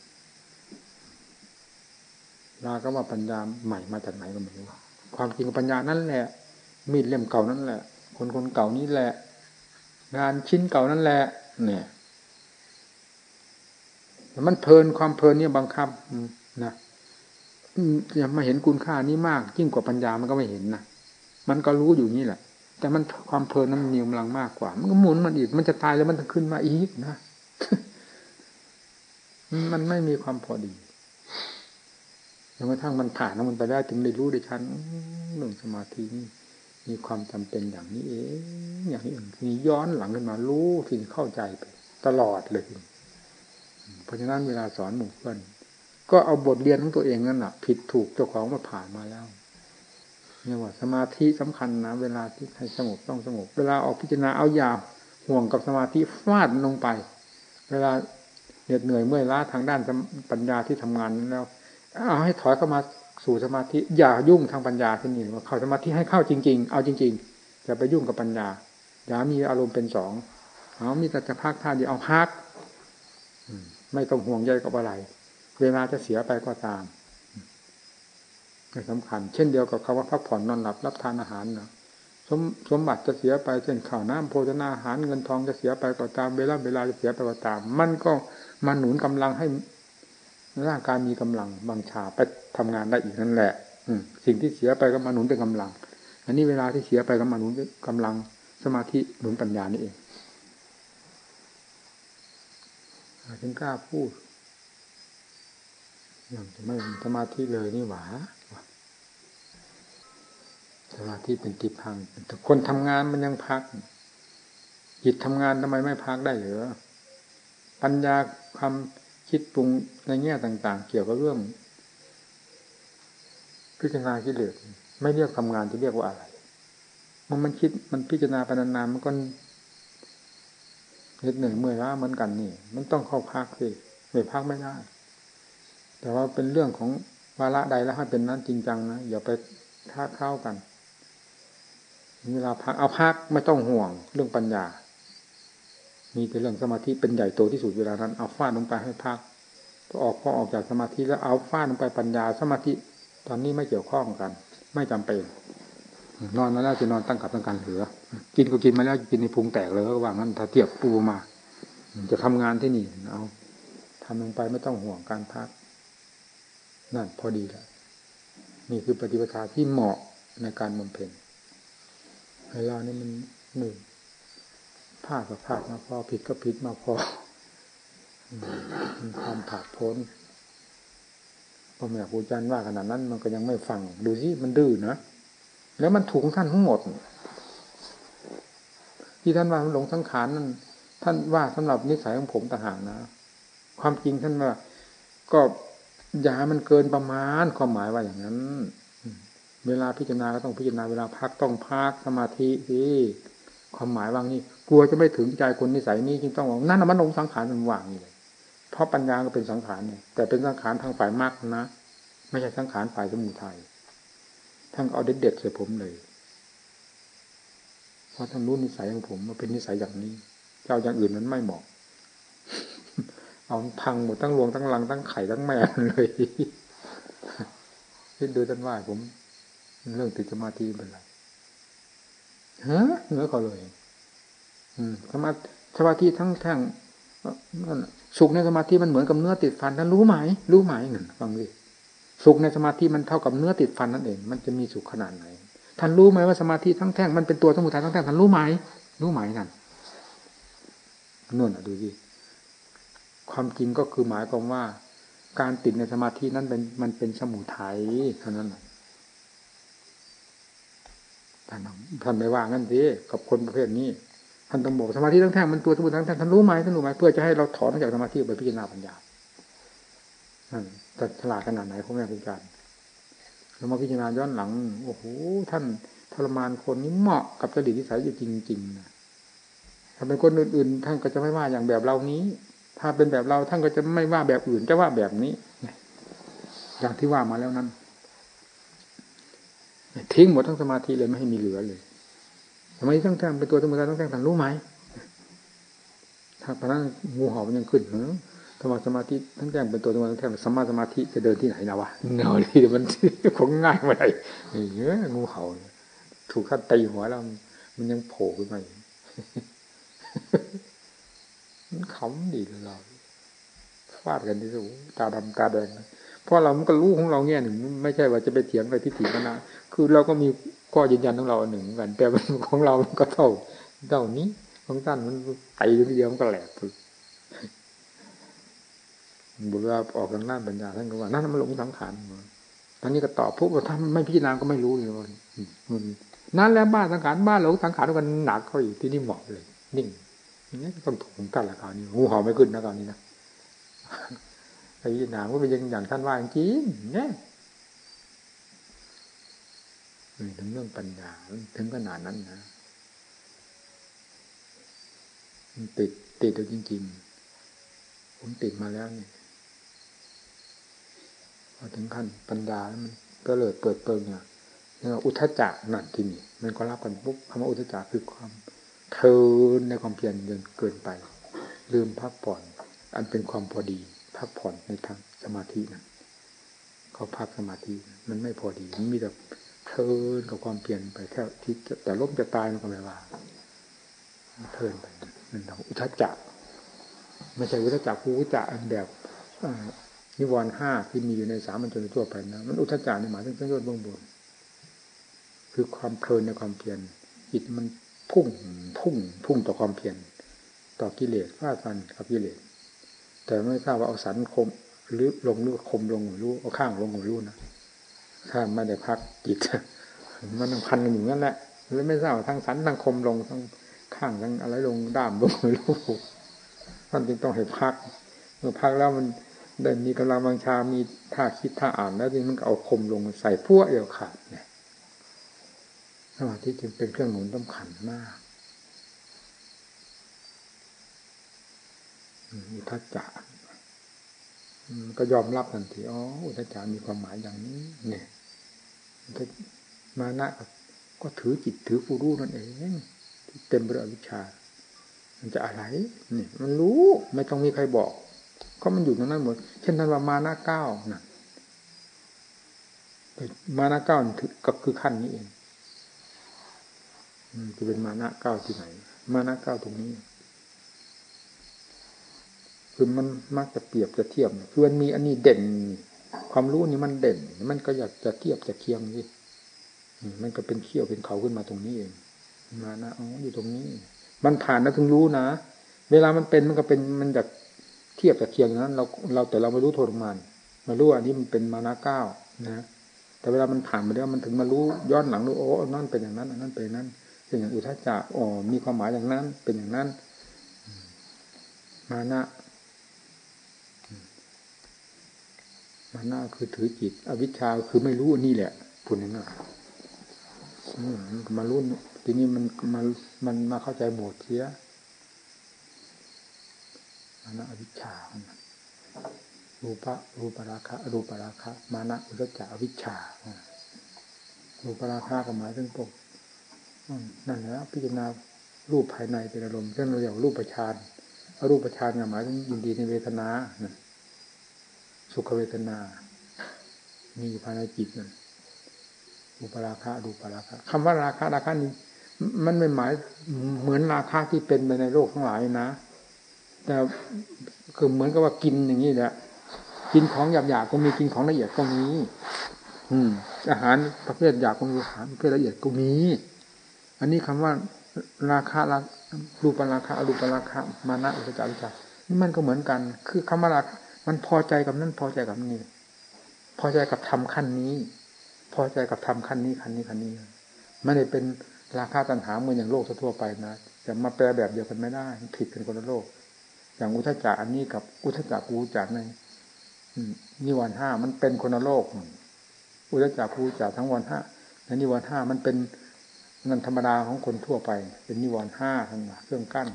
ลาก็ว่าปัญญาใหม่มาจากไหนก็ไม่รู้ความจริงปัญญานั่นแหละ มีดเล่มเก่านั่นแหละ คนคนเก่านี้แหละ งานชิ้นเก่านั่นแหละ เนี่ยมันเพลินความเพลินเนี่ยบังคับนะย่ามาเห็นคุณค่านี้มาก ยิ่งกว่าปัญญามันก็ไม่เห็นนะมันก็รู้อยู่นี่แหละ แต่มันความเพลินนั้นมีกำลังมากกว่า มันก็หมุนมันอีก มันจะตายแล้วมันจะขึ้นมาอีกนะ มันไม่มีความพอดีจนกระทั่งมันผ่านมันไปได้ถึงได้รู้ได้ชันเรื่องสมาธินี่มีความจำเป็นอย่างนี้เองอย่างนี้เองทีนี้ย้อนหลังขึ้นมารู้ที่เข้าใจไป ตลอดเลยเพราะฉะนั้นเวลาสอนหมู่เพื่อนก็เอาบทเรียนของตัวเองนั่นแหะผิดถูกเจ้าของมาผ่านมาแล้วเนี่ยว่าสมาธิสำคัญนะเวลาที่ให้สงบต้องสงบ เวลาออกพิจารณาเอายาห่วงกับสมาธิฟาดลงไป เวลา เหน็ดเหนื่อยเมื่อยล้าทางด้านปัญญาที่ทำงานนั้นแล้วเอาให้ถอยเข้ามาสู่สมาธิอย่ายุ่งทางปัญญาที่นี่ว่าเข้าสมาธิให้เข้าจริง ๆ เอาจริงๆอย่าไปยุ่งกับปัญญาอย่ามีอารมณ์เป็นสองเอามีแต่จะพักท่าเดียวเอาพักไม่ต้องห่วงใยกับอะไร เวลาจะเสียไปก็ตามสำคัญ เช่นเดียวกับคาว่าพักผ่อนนอนหลับรับทานอาหารเนาะ สมสมบัติจะเสียไปเช่นข่าวน้ำโภชนาอาหารเงินทองจะเสียไปก็ตามเวลาเวลาจะเสียไปก็ตาม มันก็มาหนุนกำลังให้ร่างกายมีกำลังบังชาไปทำงานได้อีกนั่นแหละ อืสิ่งที่เสียไปก็มาหนุนเป็นกำลัง อันนี้เวลาที่เสียไปก็มาหนุนกำลังสมาธิหนุนปัญญานี่เองถึงกล้าพูดอย่างจะไม่สมาธิเลยนี่หว่า สมาธิเป็นติพังแต่คนทำงานมันยังพัก จิตทำงานทำไมไม่พักได้เหรอปัญญาความคิดปรุงในแง่ต่าง ๆ เกี่ยวกับเรื่อง พิจารณาคิดเหลสไม่เรียกทำงานจะเรียกว่าอะไรมันมันคิดมันพิจารณาไปนานๆมันก็นิดหนึ่งเมื่อยล้าเหมือนกันนี่ มันต้องเข้าพักสิไม่พักไม่ได้ แต่ว่าเป็นเรื่องของวาระใดแล้วให้เป็นนั้นจริงจังนะอย่าไปท้าเข้ากัน เวลาพักเอาพักไม่ต้องห่วงเรื่องปัญญา มีแต่เรื่องสมาธิเป็นใหญ่โตที่สุดเวลานั้น เอาฟาดลงไปให้พักพอออกพอออกจากสมาธิแล้วเอาฟาดลงไปปัญญา สมาธิตอนนี้ไม่เกี่ยวข้องกัน ไม่จำเป็นนอนมาแล้วจะนอนตั้งกับตั้งการเหลือ กินก็กินมาแล้วกินในพุงแตกเลยก็ว่างั้นถ้าเทียบปูมา จะทำงานที่นี่เอาทำลงไปไม่ต้องห่วงการพัก นั่นพอดีแล้วนี่คือปฏิปทาที่เหมาะในการบำเพ็ญ เวลานี้มันหนึ่งพลาดก็พลาดมาพอผิดก็ผิดมาพอมีความผาดพ้นพ่อแม่ครูอาจารย์ว่าขนาดนั้น มันก็ยังไม่ฟัง ดูสิมันดื้อนะแล้วมันถูกท่านทั้งหมด ที่ท่านว่าหลงสังขารนั่นท่านว่าสำหรับนิสัยของผมต่างหากนะ ความจริงท่านว่า ก็อย่ามันเกินประมาณความหมายว่าอย่างนั้น เวลาพิจารณาก็ต้องพิจารณาเวลาพักต้องพักสมาธิที่ความหมายว่างนี่กลัวจะไม่ถึงใจคนนิสัยนี้จึงต้องบอกนั่นมันลงสังขารมันว่างนี่เลยเพราะปัญญาก็เป็นสังขารเนี่ยแต่เป็นสังขารทางฝ่ายมากนะ ไม่ใช่สังขารฝ่ายสมุทัยท่านเอาเด็ดเด็ดใส่ผมเลยเพราะท่านรู้นิสัยของผมมาเป็นนิสัยอย่างนี้เจ้าอย่างอื่นนั้นไม่เหมาะเอาพังหมดทั้งรวงทั้งลังทั้งไข่ทั้งแม่เลยคิดดูท่านว่าผม เรื่องติดสมาธิเป็นไรฮะเนื้อเขาเลย อืมสมาสมาธิทั้งแท่งสุขในสมาธิมันเหมือนกับเนื้อติดฟันท่านรู้ไหม รู้ไหมหนึ่งฟังดิสุขในสมาธิมันเท่ากับเนื้อติดฟันนั่นเอง มันจะมีสุขขนาดไหนท่านรู้ไหมว่าสมาธิทั้งแท่งมันเป็นตัวสมุทัยทั้งแท่งท่านรู้ไหม รู้ไหมนั่นนู่นอะดูสิความจริงก็คือหมายความว่า การติดในสมาธินั้นเป็นมันเป็นสมุทัยเท่านั้น ท่านท่านไม่ว่างั้นสิกับคนประเภทนี้ท่านต้องบอกสมาธิทั้งแท่งมันตัวสมุทัยทั้งแท่งท่านรู้ไหมท่านรู้ไหมเพื่อจะให้เราถอนจากสมาธิไปพิจารณาปัญญาจะฉลาดขนาดไหนพ่อแม่ครูอาจารย์เรามาพิจารณาย้อนหลัง โอ้โหท่านทรมานคนนี้เหมาะกับจริตนิสัยอยู่จริงๆนะถ้าเป็นคนอื่นๆ ท่านก็จะไม่ว่าอย่างแบบเรานี้ ถ้าเป็นแบบเราท่านก็จะไม่ว่าแบบอื่นจะว่าแบบนี้อย่างที่ว่ามาแล้วนั้น ทิ้งหมดทั้งสมาธิเลยไม่ให้มีเหลือเลยทำไมทั้งแท่งเป็นตัวสมุทัยทั้งแท่งท่านรู้ไหมถ้าพนันงูเห่ามันยังขึ้นเหรอสมาสมาธิทั้งแท่งเป็นตัวทั้งแท่งสมาสมาธิจะเดินที่ไหนนะวะเนาดีมันคงง่ายมาได้เงี้ยงูเห่าถูกขั้นตีหัวแล้วมันยังโผล่ขึ้นมามันขำดีเลยเราฟาดกันที่สูตาดำตาแดง เพราะเรามันก็รู้ของเราเงี้ยหนึ่งไม่ใช่ว่าจะไปเถียงไรที่ถีมันนะคือเราก็มีข้อยืนยันของเราหนึ่งกัน แต่ของเรามันก็เท่าเท่านี้ของท่านมันไตีทีเดียวมันก็แหลกฝึกบุรุษออกทางด้านปัญญาท่านก็ว่านั่นมันหลงสังขารท่านนี้ก็ตอบพวกว่าถ้าไม่พิจารณาก็ไม่รู้เลยว่านั่นแล้วบ้านสังขารบ้านหลงสังขารกันหนักเขาอีกที่นี่เหมาะเลย นิ่งอย่างนี้ต้องถูกกันละคราวนี้งูห่าไม่ขึ้นนะคราวนี้นะ ไอ้หนามก็เป็นอย่างท่านว่าจริงเนี่ยถึงเรื่องปัญญาถึงขนาดนั้นนะมันติดติดตัวจริง ๆ ผมติดมาแล้วเนี่ยพอถึงขั้นปัญญาแล้วมันก็เลยเปิดเปิงเนี่ยเรียกว่าอุทจจะนั่นที่นี่มันก็รับกันปุ๊บคำว่าอุทจจะคือความเทินในความเพียรเกินเกินไป ลืมพักผ่อน อันเป็นความพอดี พักผ่อนในทางสมาธินั่นเขาพักสมาธิมันไม่พอดีมันมีแต่เทินกับความเปลี่ยนไปแค่ที่แต่ล้มจะตายมันก็ไม่ว่าเทินไปนั่นเราอุทจจะไม่ใช่อุทจจะภูอุจจะอันแบบนิวรณ์ห้าที่มีอยู่ในสามัญชนทั่วไปนะมันอุทจารในหมายถึงสังโยชน์เบื้องบนคือความเพลินในความเพียรจิตมันพุ่งพุ่งพุ่งต่อความเพียรต่อกิเลสฟาดฟันกับกิเลส แต่ไม่ทราบว่าเอาสันคม หรือลงหรือคมลงหรือรู้เอาข้างลงหรือรู้นะถ้าไม่ได้พักจิตมันพันกันอยู่นั่นแหละแล้วไม่ทราบว่าทั้งสันทั้งคมลงทั้งข้างทั้งอะไรลงด้ามลงหรือรู้ท่านจึงต้องให้พัก เมื่อพักแล้วมันได้มีกำลังบังชา มีท่าคิดท่าอ่านแล้วทีมันเอาคมลงใส่พวกเดียวขาดเนี่ยสมาธิจึงเป็นเครื่องหนุนสำคัญมาก อุทจจะก็ยอมรับทันทีอ๋ออุทจจะมีความหมายอย่างนี้ เนี่ยมานะก็ถือจิตถือผู้รู้นั่นเองเต็มไปด้วยวิชา มันจะอะไรนี่มันรู้ไม่ต้องมีใครบอก ก็มันอยู่ตรงนั้นหมด เช่นท่านว่ามานะเก้านะมานะเก้าก็คือขั้นนี้เองจะเป็นมานะเก้าที่ไหน มานะเก้าตรงนี้ คือมันมักจะเปรียบจะเทียบคือมันมีอันนี้เด่น ความรู้นี่มันเด่น มันก็อยากจะเทียบจะเคียงนี่มันก็เป็นเขี้ยวเป็นเขาขึ้นมาตรงนี้เองมานะอ๋ออยู่ตรงนี้ มันผ่านแล้วถึงรู้นะเวลามันเป็นมันก็เป็นมันจะเทียบจะเคียงนั้น เราเราแต่เราไม่รู้โทษมันมารู้อันนี้มันเป็นมานะเก้านะแต่เวลามันผ่านมาแล้วมันถึงมารู้ย้อนหลังรู้โอ้นั่นเป็นอย่างนั้นอันนั้นเป็นนั้นเป็นอย่างอุทจจะอ๋อมีความหมายอย่างนั้น เป็นอย่างนั้น มานะ มานะคือถือจิต อวิชชาคือไม่รู้นี่แหละพูดง่ายๆมารู้ทีนี้มันมามันมาเข้าใจหมดเสียมานะอวิชชารูปะรูปราคะรูปราคะ มานะอุตจาอวิชชารูปราคะก็หมายถึงพวกนั่นแหละพิจารณารูปภายในเป็นอารมณ์เช่นเราอยางรูปประชานรูปประชานหมายถึงยินดีในเวทนา สุขเวทนา มีภายในจิตนั่นอุปราคะรูปราคะคำว่าราคะราคะนี้ มันไม่หมายเหมือนราคะที่เป็นไปในโลกทั้งหลายนะ แต่คือเหมือนกับว่ากินอย่างนี้แหละกินของหยาบๆก็มีกินของละเอียดก็มี อืม อาหารประเภทหยาบก็มีอาหารประเภทละเอียดก็มี อันนี้คำว่า ราคารูปราคาอรูปราคามานะอุปจาริจานี่มันก็เหมือนกัน คือคำว่าราคา มันพอใจกับนั่นพอใจกับนี่ พอใจกับทำขั้นนี้ พอใจกับทำขั้นนี้ขั้นนี้ขั้นนี้ไม่ได้เป็นราคาตัณหาเหมือนอย่างโลกทั่วไปนะจะมาแปลแบบเดียวกันไม่ได้ผิดกันคนละโลก อย่างอุทจารอันนี้กับอุทจารกูจารในนิวรณ์ห้ามันเป็นคนละโลก อุทจารกูจารทั้งวันห้าในนิวรณ์ห้ามันเป็นเงินธรรมดาของคนทั่วไป เป็นนิวรณ์ห้าทั้งหมดเครื่องกั้น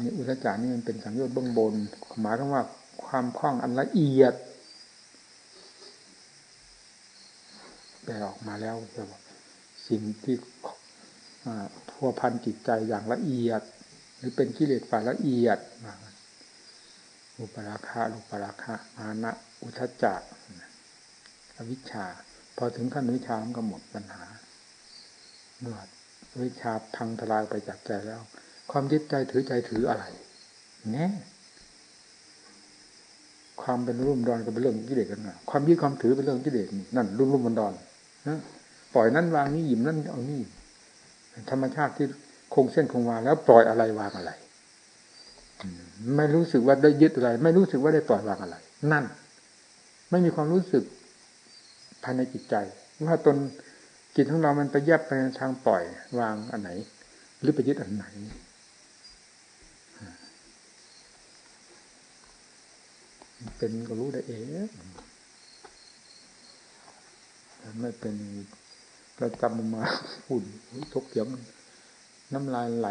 นนี้อุทจารนี่มันเป็นสังโยชน์เบื้องบนหมายถึงว่าความคล่องอันละเอียดแปลออกมาแล้วจะบอกสิ่งที่พัวพันจิตใจอย่างละเอียด หรือเป็นกิเลสฝ่ายละเอียดมาอุปราคะอุปราคะมานะอุทจจะอวิชชา พอถึงขั้นวิชามันก็หมดปัญหาเมื่อวิชาพังทลายไปจากใจแล้ว ความยึดใจถือใจถืออะไรแน่ความเป็นรุ่มดอนก็เป็นเรื่องกิเลสกันนะความยึดความถือเป็นเรื่องกิเลสนั่นรุ่มรุ่มมันดอนนะปล่อยนั้นวางนี้หยิบนั้นเอานี่ธรรมชาติที่คงเส้นคงวาแล้วปล่อยอะไรวางอะไรไม่รู้สึกว่าได้ยึดอะไร ไม่รู้สึกว่าได้ปล่อยวางอะไร นั่น ไม่มีความรู้สึกภายในจิตใจ ว่าตนจิตของเรามันไปแยบไปทางปล่อยวางอันไหน หรือไปยึดอันไหน เป็นก็รู้ได้เองแต่ไม่เป็นเราจำมาหุ่นทุกเสียงน้ำลายไหล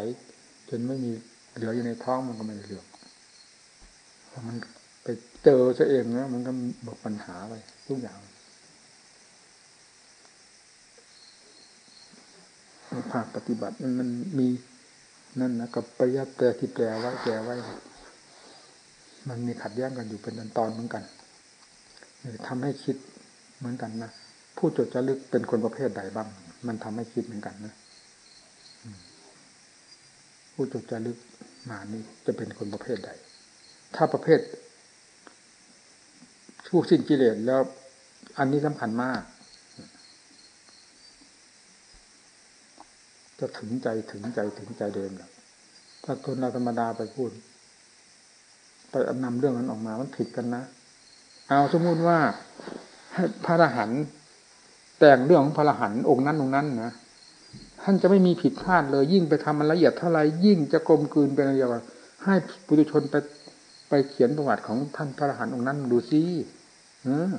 จนไม่มีเหลืออยู่ในท้องมันก็ไม่เหลือมันไปเจอซะเองนะมันก็หมดปัญหาไปทุกอย่างภาคปฏิบัติมันมันมีนั่นนะกับปริยัติแปลที่แปลไว้แปลไว้ มันมีขัดแย้งกันอยู่เป็นตอนเหมือนกันทำให้คิดเหมือนกันนะผู้จดจะลึกเป็นคนประเภทใดบ้าง มันทำให้คิดเหมือนกันนะผู้จดจะลึกมานี่จะเป็นคนประเภทใด ถ้าประเภทผู้สิ้นกิเลสแล้ว อันนี้สำคัญมาก จะถึงใจถึงใจถึงใจเดิมแหละถ้าคนเราธรรมดาไปพูด ไปนำเรื่องนั้นออกมา มันผิดกันนะ เอาสมมุติว่าพระอรหันต์แต่งเรื่องของพระอรหันต์องค์นั้นองค์นั้นนะท่านจะไม่มีผิดพลาดเลย ยิ่งไปทำมันละเอียดเท่าไรยิ่งจะกลมกลืนเป็นอะไรอย่าให้ปุถุชนไปไปเขียนประวัติของท่านพระอรหันต์องค์นั้นดูซิเออ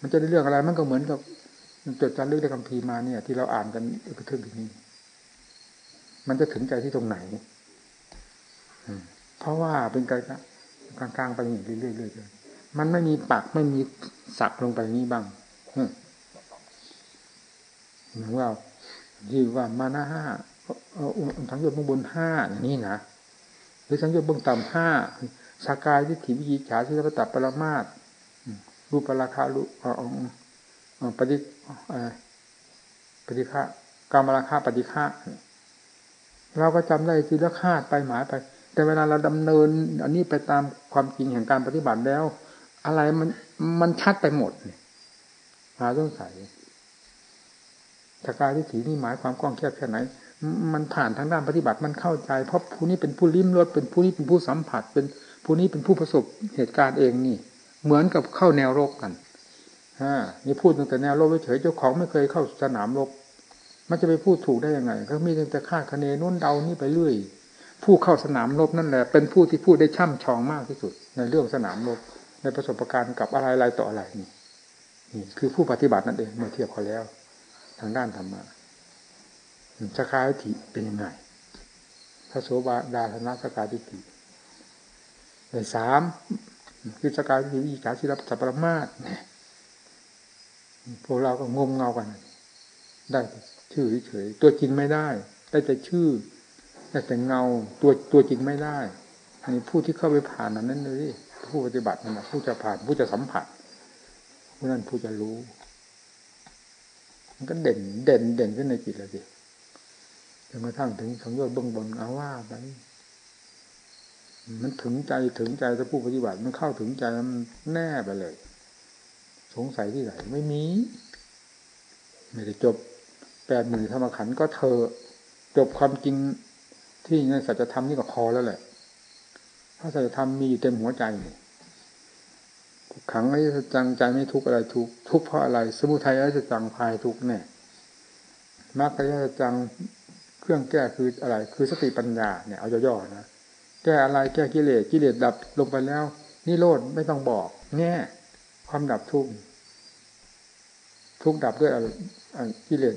มันจะได้เรื่องอะไรมันก็เหมือนกับจดจารึกในคัมภีร์มาเนี่ย ที่เราอ่านกันกระทึกอย่างนี้ มันจะถึงใจที่ตรงไหนเพราะว่าเป็นการ กลางๆไปอย่างเรื่อยๆเลยมันไม่มีปักไม่มีสักลงไปนี้บ้างเหมือนว่าที่ว่ามาหน้าห้าทั้งยศเบื้องบนห้าอย่างนี้นะหรือทั้งยศเบื้องต่ำห้าสากายที่ถิวิจิฉาที่พระตับปรมาตรูปราคารูปฏิปฏิฆะกรรมราคาปฏิฆะเราก็จำได้ทีละคาดไปหมายไป แต่เวลาเราดำเนิน อันนี้ไปตามความจริงแห่งการปฏิบัติแล้ว อะไรมันมันชัดไปหมดเนี่ยหาต้องใส่สกายทิฏฐินี่หมายความกว้างแคบแค่ไหน มันผ่านทางด้านปฏิบัติมันเข้าใจ เพราะผู้นี้เป็นผู้ลิ้มรสเป็นผู้นี้เป็นผู้สัมผัส เป็นผู้นี้เป็นผู้ประสบเหตุการณ์เองนี่ เหมือนกับเข้าแนวรบกันฮะนี่พูดตั้งแต่แนวโรบเฉยเจ้าของไม่เคยเข้าสนามรบมันจะไปพูดถูกได้ยังไง ก็มีแต่คาดคะเนนุ่นเดานี่ไปเรื่อย ผู้เข้าสนามรบนั่นแหละ เป็นผู้ที่พูดได้ช่ำชองมากที่สุด ในเรื่องสนามรบในประสบการณ์กับอะไรอะไรต่ออะไรนี่นี่คือผู้ปฏิบัตินั่นเองเมื่อเทียบเขาแล้ว ทางด้านธรรมะสกายทิเป็นยังไงพระโสบาดาธนะสกายทิฏฐิในสามคือสกายทิฏฐิจฉาศิลปสัปรมาสพวกเราก็งมเงากัน ได้ชื่อเฉยตัวจริงไม่ได้ ได้แต่ชื่อ แต่เงาตัวตัวจริงไม่ได้อันนี้ผู้ที่เข้าไปผ่านนั้นเลยผู้ปฏิบัตินั่นแหะผู้จะผ่านผู้จะสัมผัสผู้นั้นผู้จะรู้ มันก็เด่นเด่นเด่นขึ้นในจิตเลยสิจนกระทั่งถึงสังโยชน์เบื้องบนเอาว่าไปมันถึงใจถึงใจถ้าผู้ปฏิบัติมันเข้าถึงใจมันแน่ไปเลย สงสัยที่ไหนไม่มี ไม่ได้จบแปดหมื่นธรรมขันก็เธอ จบความจริง ที่ในสัจธรรมนี่ก็พอแล้วแหละพระสัจธรรมมีอยู่เต็มหัวใจขังไอ้จังใจไม่ทุกอะไรทุกทุกเพราะอะไร สมุทัยไอ้จังพายทุกแน่มรรคไอ้จังเครื่องแก้คืออะไร คือสติปัญญาเนี่ยเอาย่อๆนะแก้อะไรแก้กิเลสกิเลสดับลงไปแล้วนี่โลดไม่ต้องบอกแง่ความดับทุกทุกดับด้วยกิเลส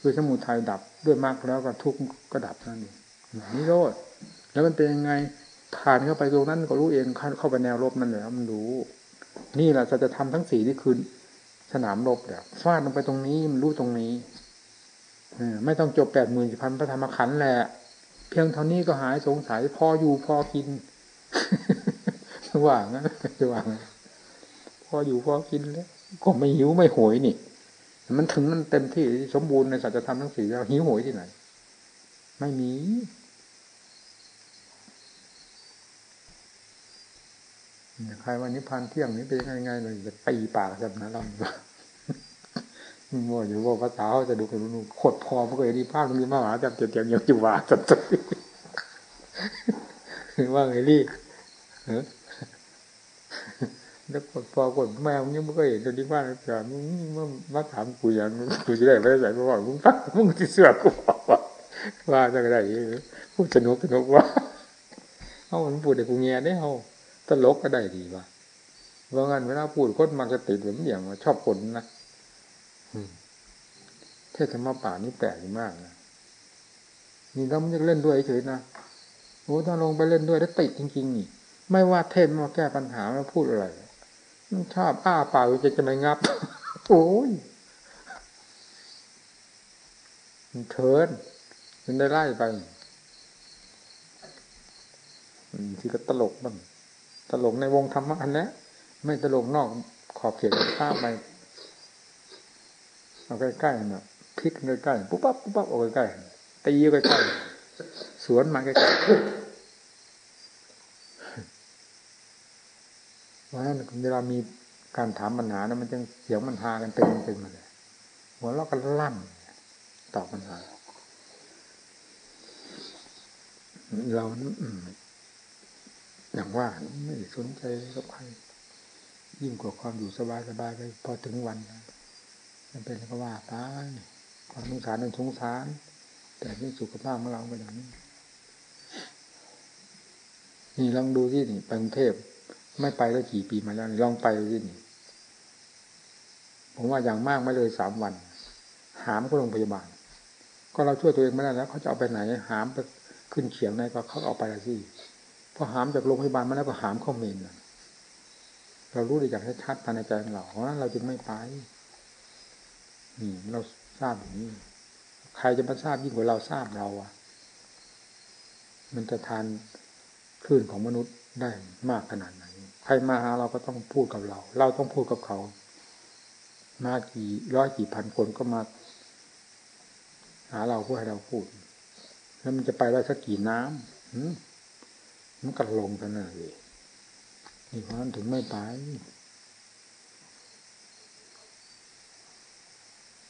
คือสมุทัยดับด้วยมรรคแล้วก็ทุกข์ก็ดับนั่นเองนิโรธแล้วมันเป็นยังไงผ่านเข้าไปตรงนั้นก็รู้เองเข้าไปแนวรบนั่นแหละมันรู้ นี่แหละจะทำทั้งสี่นี่คือสนามรบเดี๋ยวฟาดลงไปตรงนี้มันรู้ตรงนี้ไม่ต้องจบแปดหมื่นพันพระธรรมขันธ์แหละ เพียงเท่านี้ก็หายสงสัยพออยู่พอกินว่างนะว่าง พออยู่พอกินแล้ว ก็ไม่หิวไม่โหยนี่ มันถึงมันเต็มที่สมบูรณ์ในสัจธรรมทั้งสี่แล้วหิวโหยที่ไหน ไม่มี ใครวันนี้พันเที่ยงนี้เป็นยังไงเลยจะตีปากแบบนั้นเรามัวอยู่ว่าภาษาเขาจะดูกันดูขดพอมันก็ยังดีภาคมันมีมาหาจับเจียงยังอยู่ว่าจับจับว่าไงลี่ แล้วกดพอกดแมวยังม่เคยเห็นตัวนี้ว่าจะมึงมาถามกูอย่างกูจะได้ไม่ใส่กูบอกมึงปักมึงที่เสือกูบอกว่าว่าจะได้พูดสนุกสนุกว่าเอามันพูดแต่กูเงียได้เอาตลกก็ได้ดีว่ะเพราะงั้นเวลาพูดคนมันจะติดเหมือนอย่างว่าชอบคนนะเทศธรรมป่านี่แปลกมากนะนี่เราไม่จะเล่นด้วยเฉยนะโอ้ถ้าลงไปเล่นด้วยแล้วติดจริงๆนี่ไม่ว่าเทศมาแก้ปัญหามาพูดอะไร ชอบอ้าปากจะจะไม่งับ โอ้ยมันเทินมันได้ไล่ไปที่ก็ตลกบ้างตลกในวงธรรมะอันนี้ไม่ตลกนอกขอบเขตข้าไปเอาใกล้ๆน่ะพลิกใกล้ๆปุ๊บปั๊บปุ๊บปั๊บเอาใกล้ๆตีใกล้ๆสวนมาใกล้ๆ เพราะฉะนั้นเวลามีการถามปัญหานะมันจึงเสียงมันหากันเต็มเต็มมาเลยหัวเราะกันลั่นตอบปัญหาเราอย่างว่าไม่สนใจกับใครยิ่งกว่าความอยู่สบายสบายไปพอถึงวันมันเป็นก็ว่าไปความสงสารเป็นสงสาร แต่ที่สุขภาพของเราเป็นอย่างนี้นี่ลองดูที่นี่ไปกรุงเทพ ไม่ไปแล้วกี่ปีมาแล้วลองไปที่นี่ผมว่าอย่างมากไม่เลยสามวัน หามก็โรงพยาบาล ก็เราช่วยตัวเองไม่ได้แล้วเขาจะเอาไปไหน หามไปขึ้นเฉียงไหนก็เขาเอาไปละสิพอหามจากโรงพยาบาลมาแล้วก็หามเข้าเมนเรารู้ได้อย่างชัดภายในใจของเราเพราะนั้นเราจึงไม่ไปนี่เราทราบอย่างนี้ ใครจะมาทราบยิ่งกว่าเราทราบเราอะ มันจะทานคลื่นของมนุษย์ได้มากขนาดไหน รมาหาเราก็ต้องพูดกับเรา เราต้องพูดกับเขา มากี่ร้อยกี่พันคนก็มา หาเราเพื่อให้เราพูด แล้วมันจะไปได้สักกี่น้ำมันกัดลงกันเลยนี่เพราะนั้นถึงไม่ไป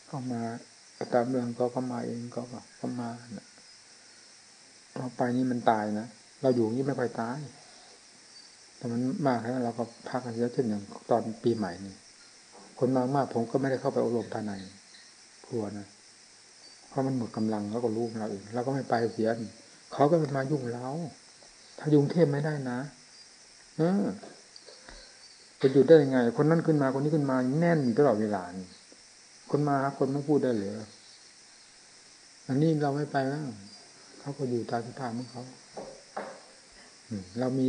เข้ามาตามเรื่องก็เข้ามาเองก็เข้ามาเนี่ยเราไปนี่มันตายนะเราอยู่นี่ไม่ค่อยตาย แต่มันมากแล้วเราก็พักกันเยอะเช่นอย่างตอนปีใหม่นี่คนมากมากผมก็ไม่ได้เข้าไปอบรมภายในครัวนะเพราะมันหมดกำลังแล้วก็รู้เราเองเราก็ไม่ไปเสียเขาก็มายุ่งเราถ้ายุ่งเทพไม่ได้นะ เออจะหยุดได้ยังไง คนนั้นขึ้นมาคนนี้ขึ้นมาแน่นตลอดเวลาคนมาคนไม่พูดได้เลยอันนี้เราไม่ไปแล้วเขาก็อยู่ตามสภาพของเขาเรามี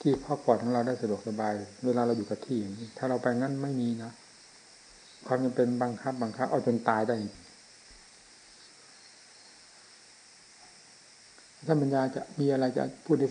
ที่พักผ่อนของเราได้สะดวกสบาย เวลาเราอยู่กับที่อย่างนี้ถ้าเราไปงั้นไม่มีนะความจำเป็นบังคับบังคับเอาจนตายได้ท่านปัญญาจะมีอะไรจะพูดได้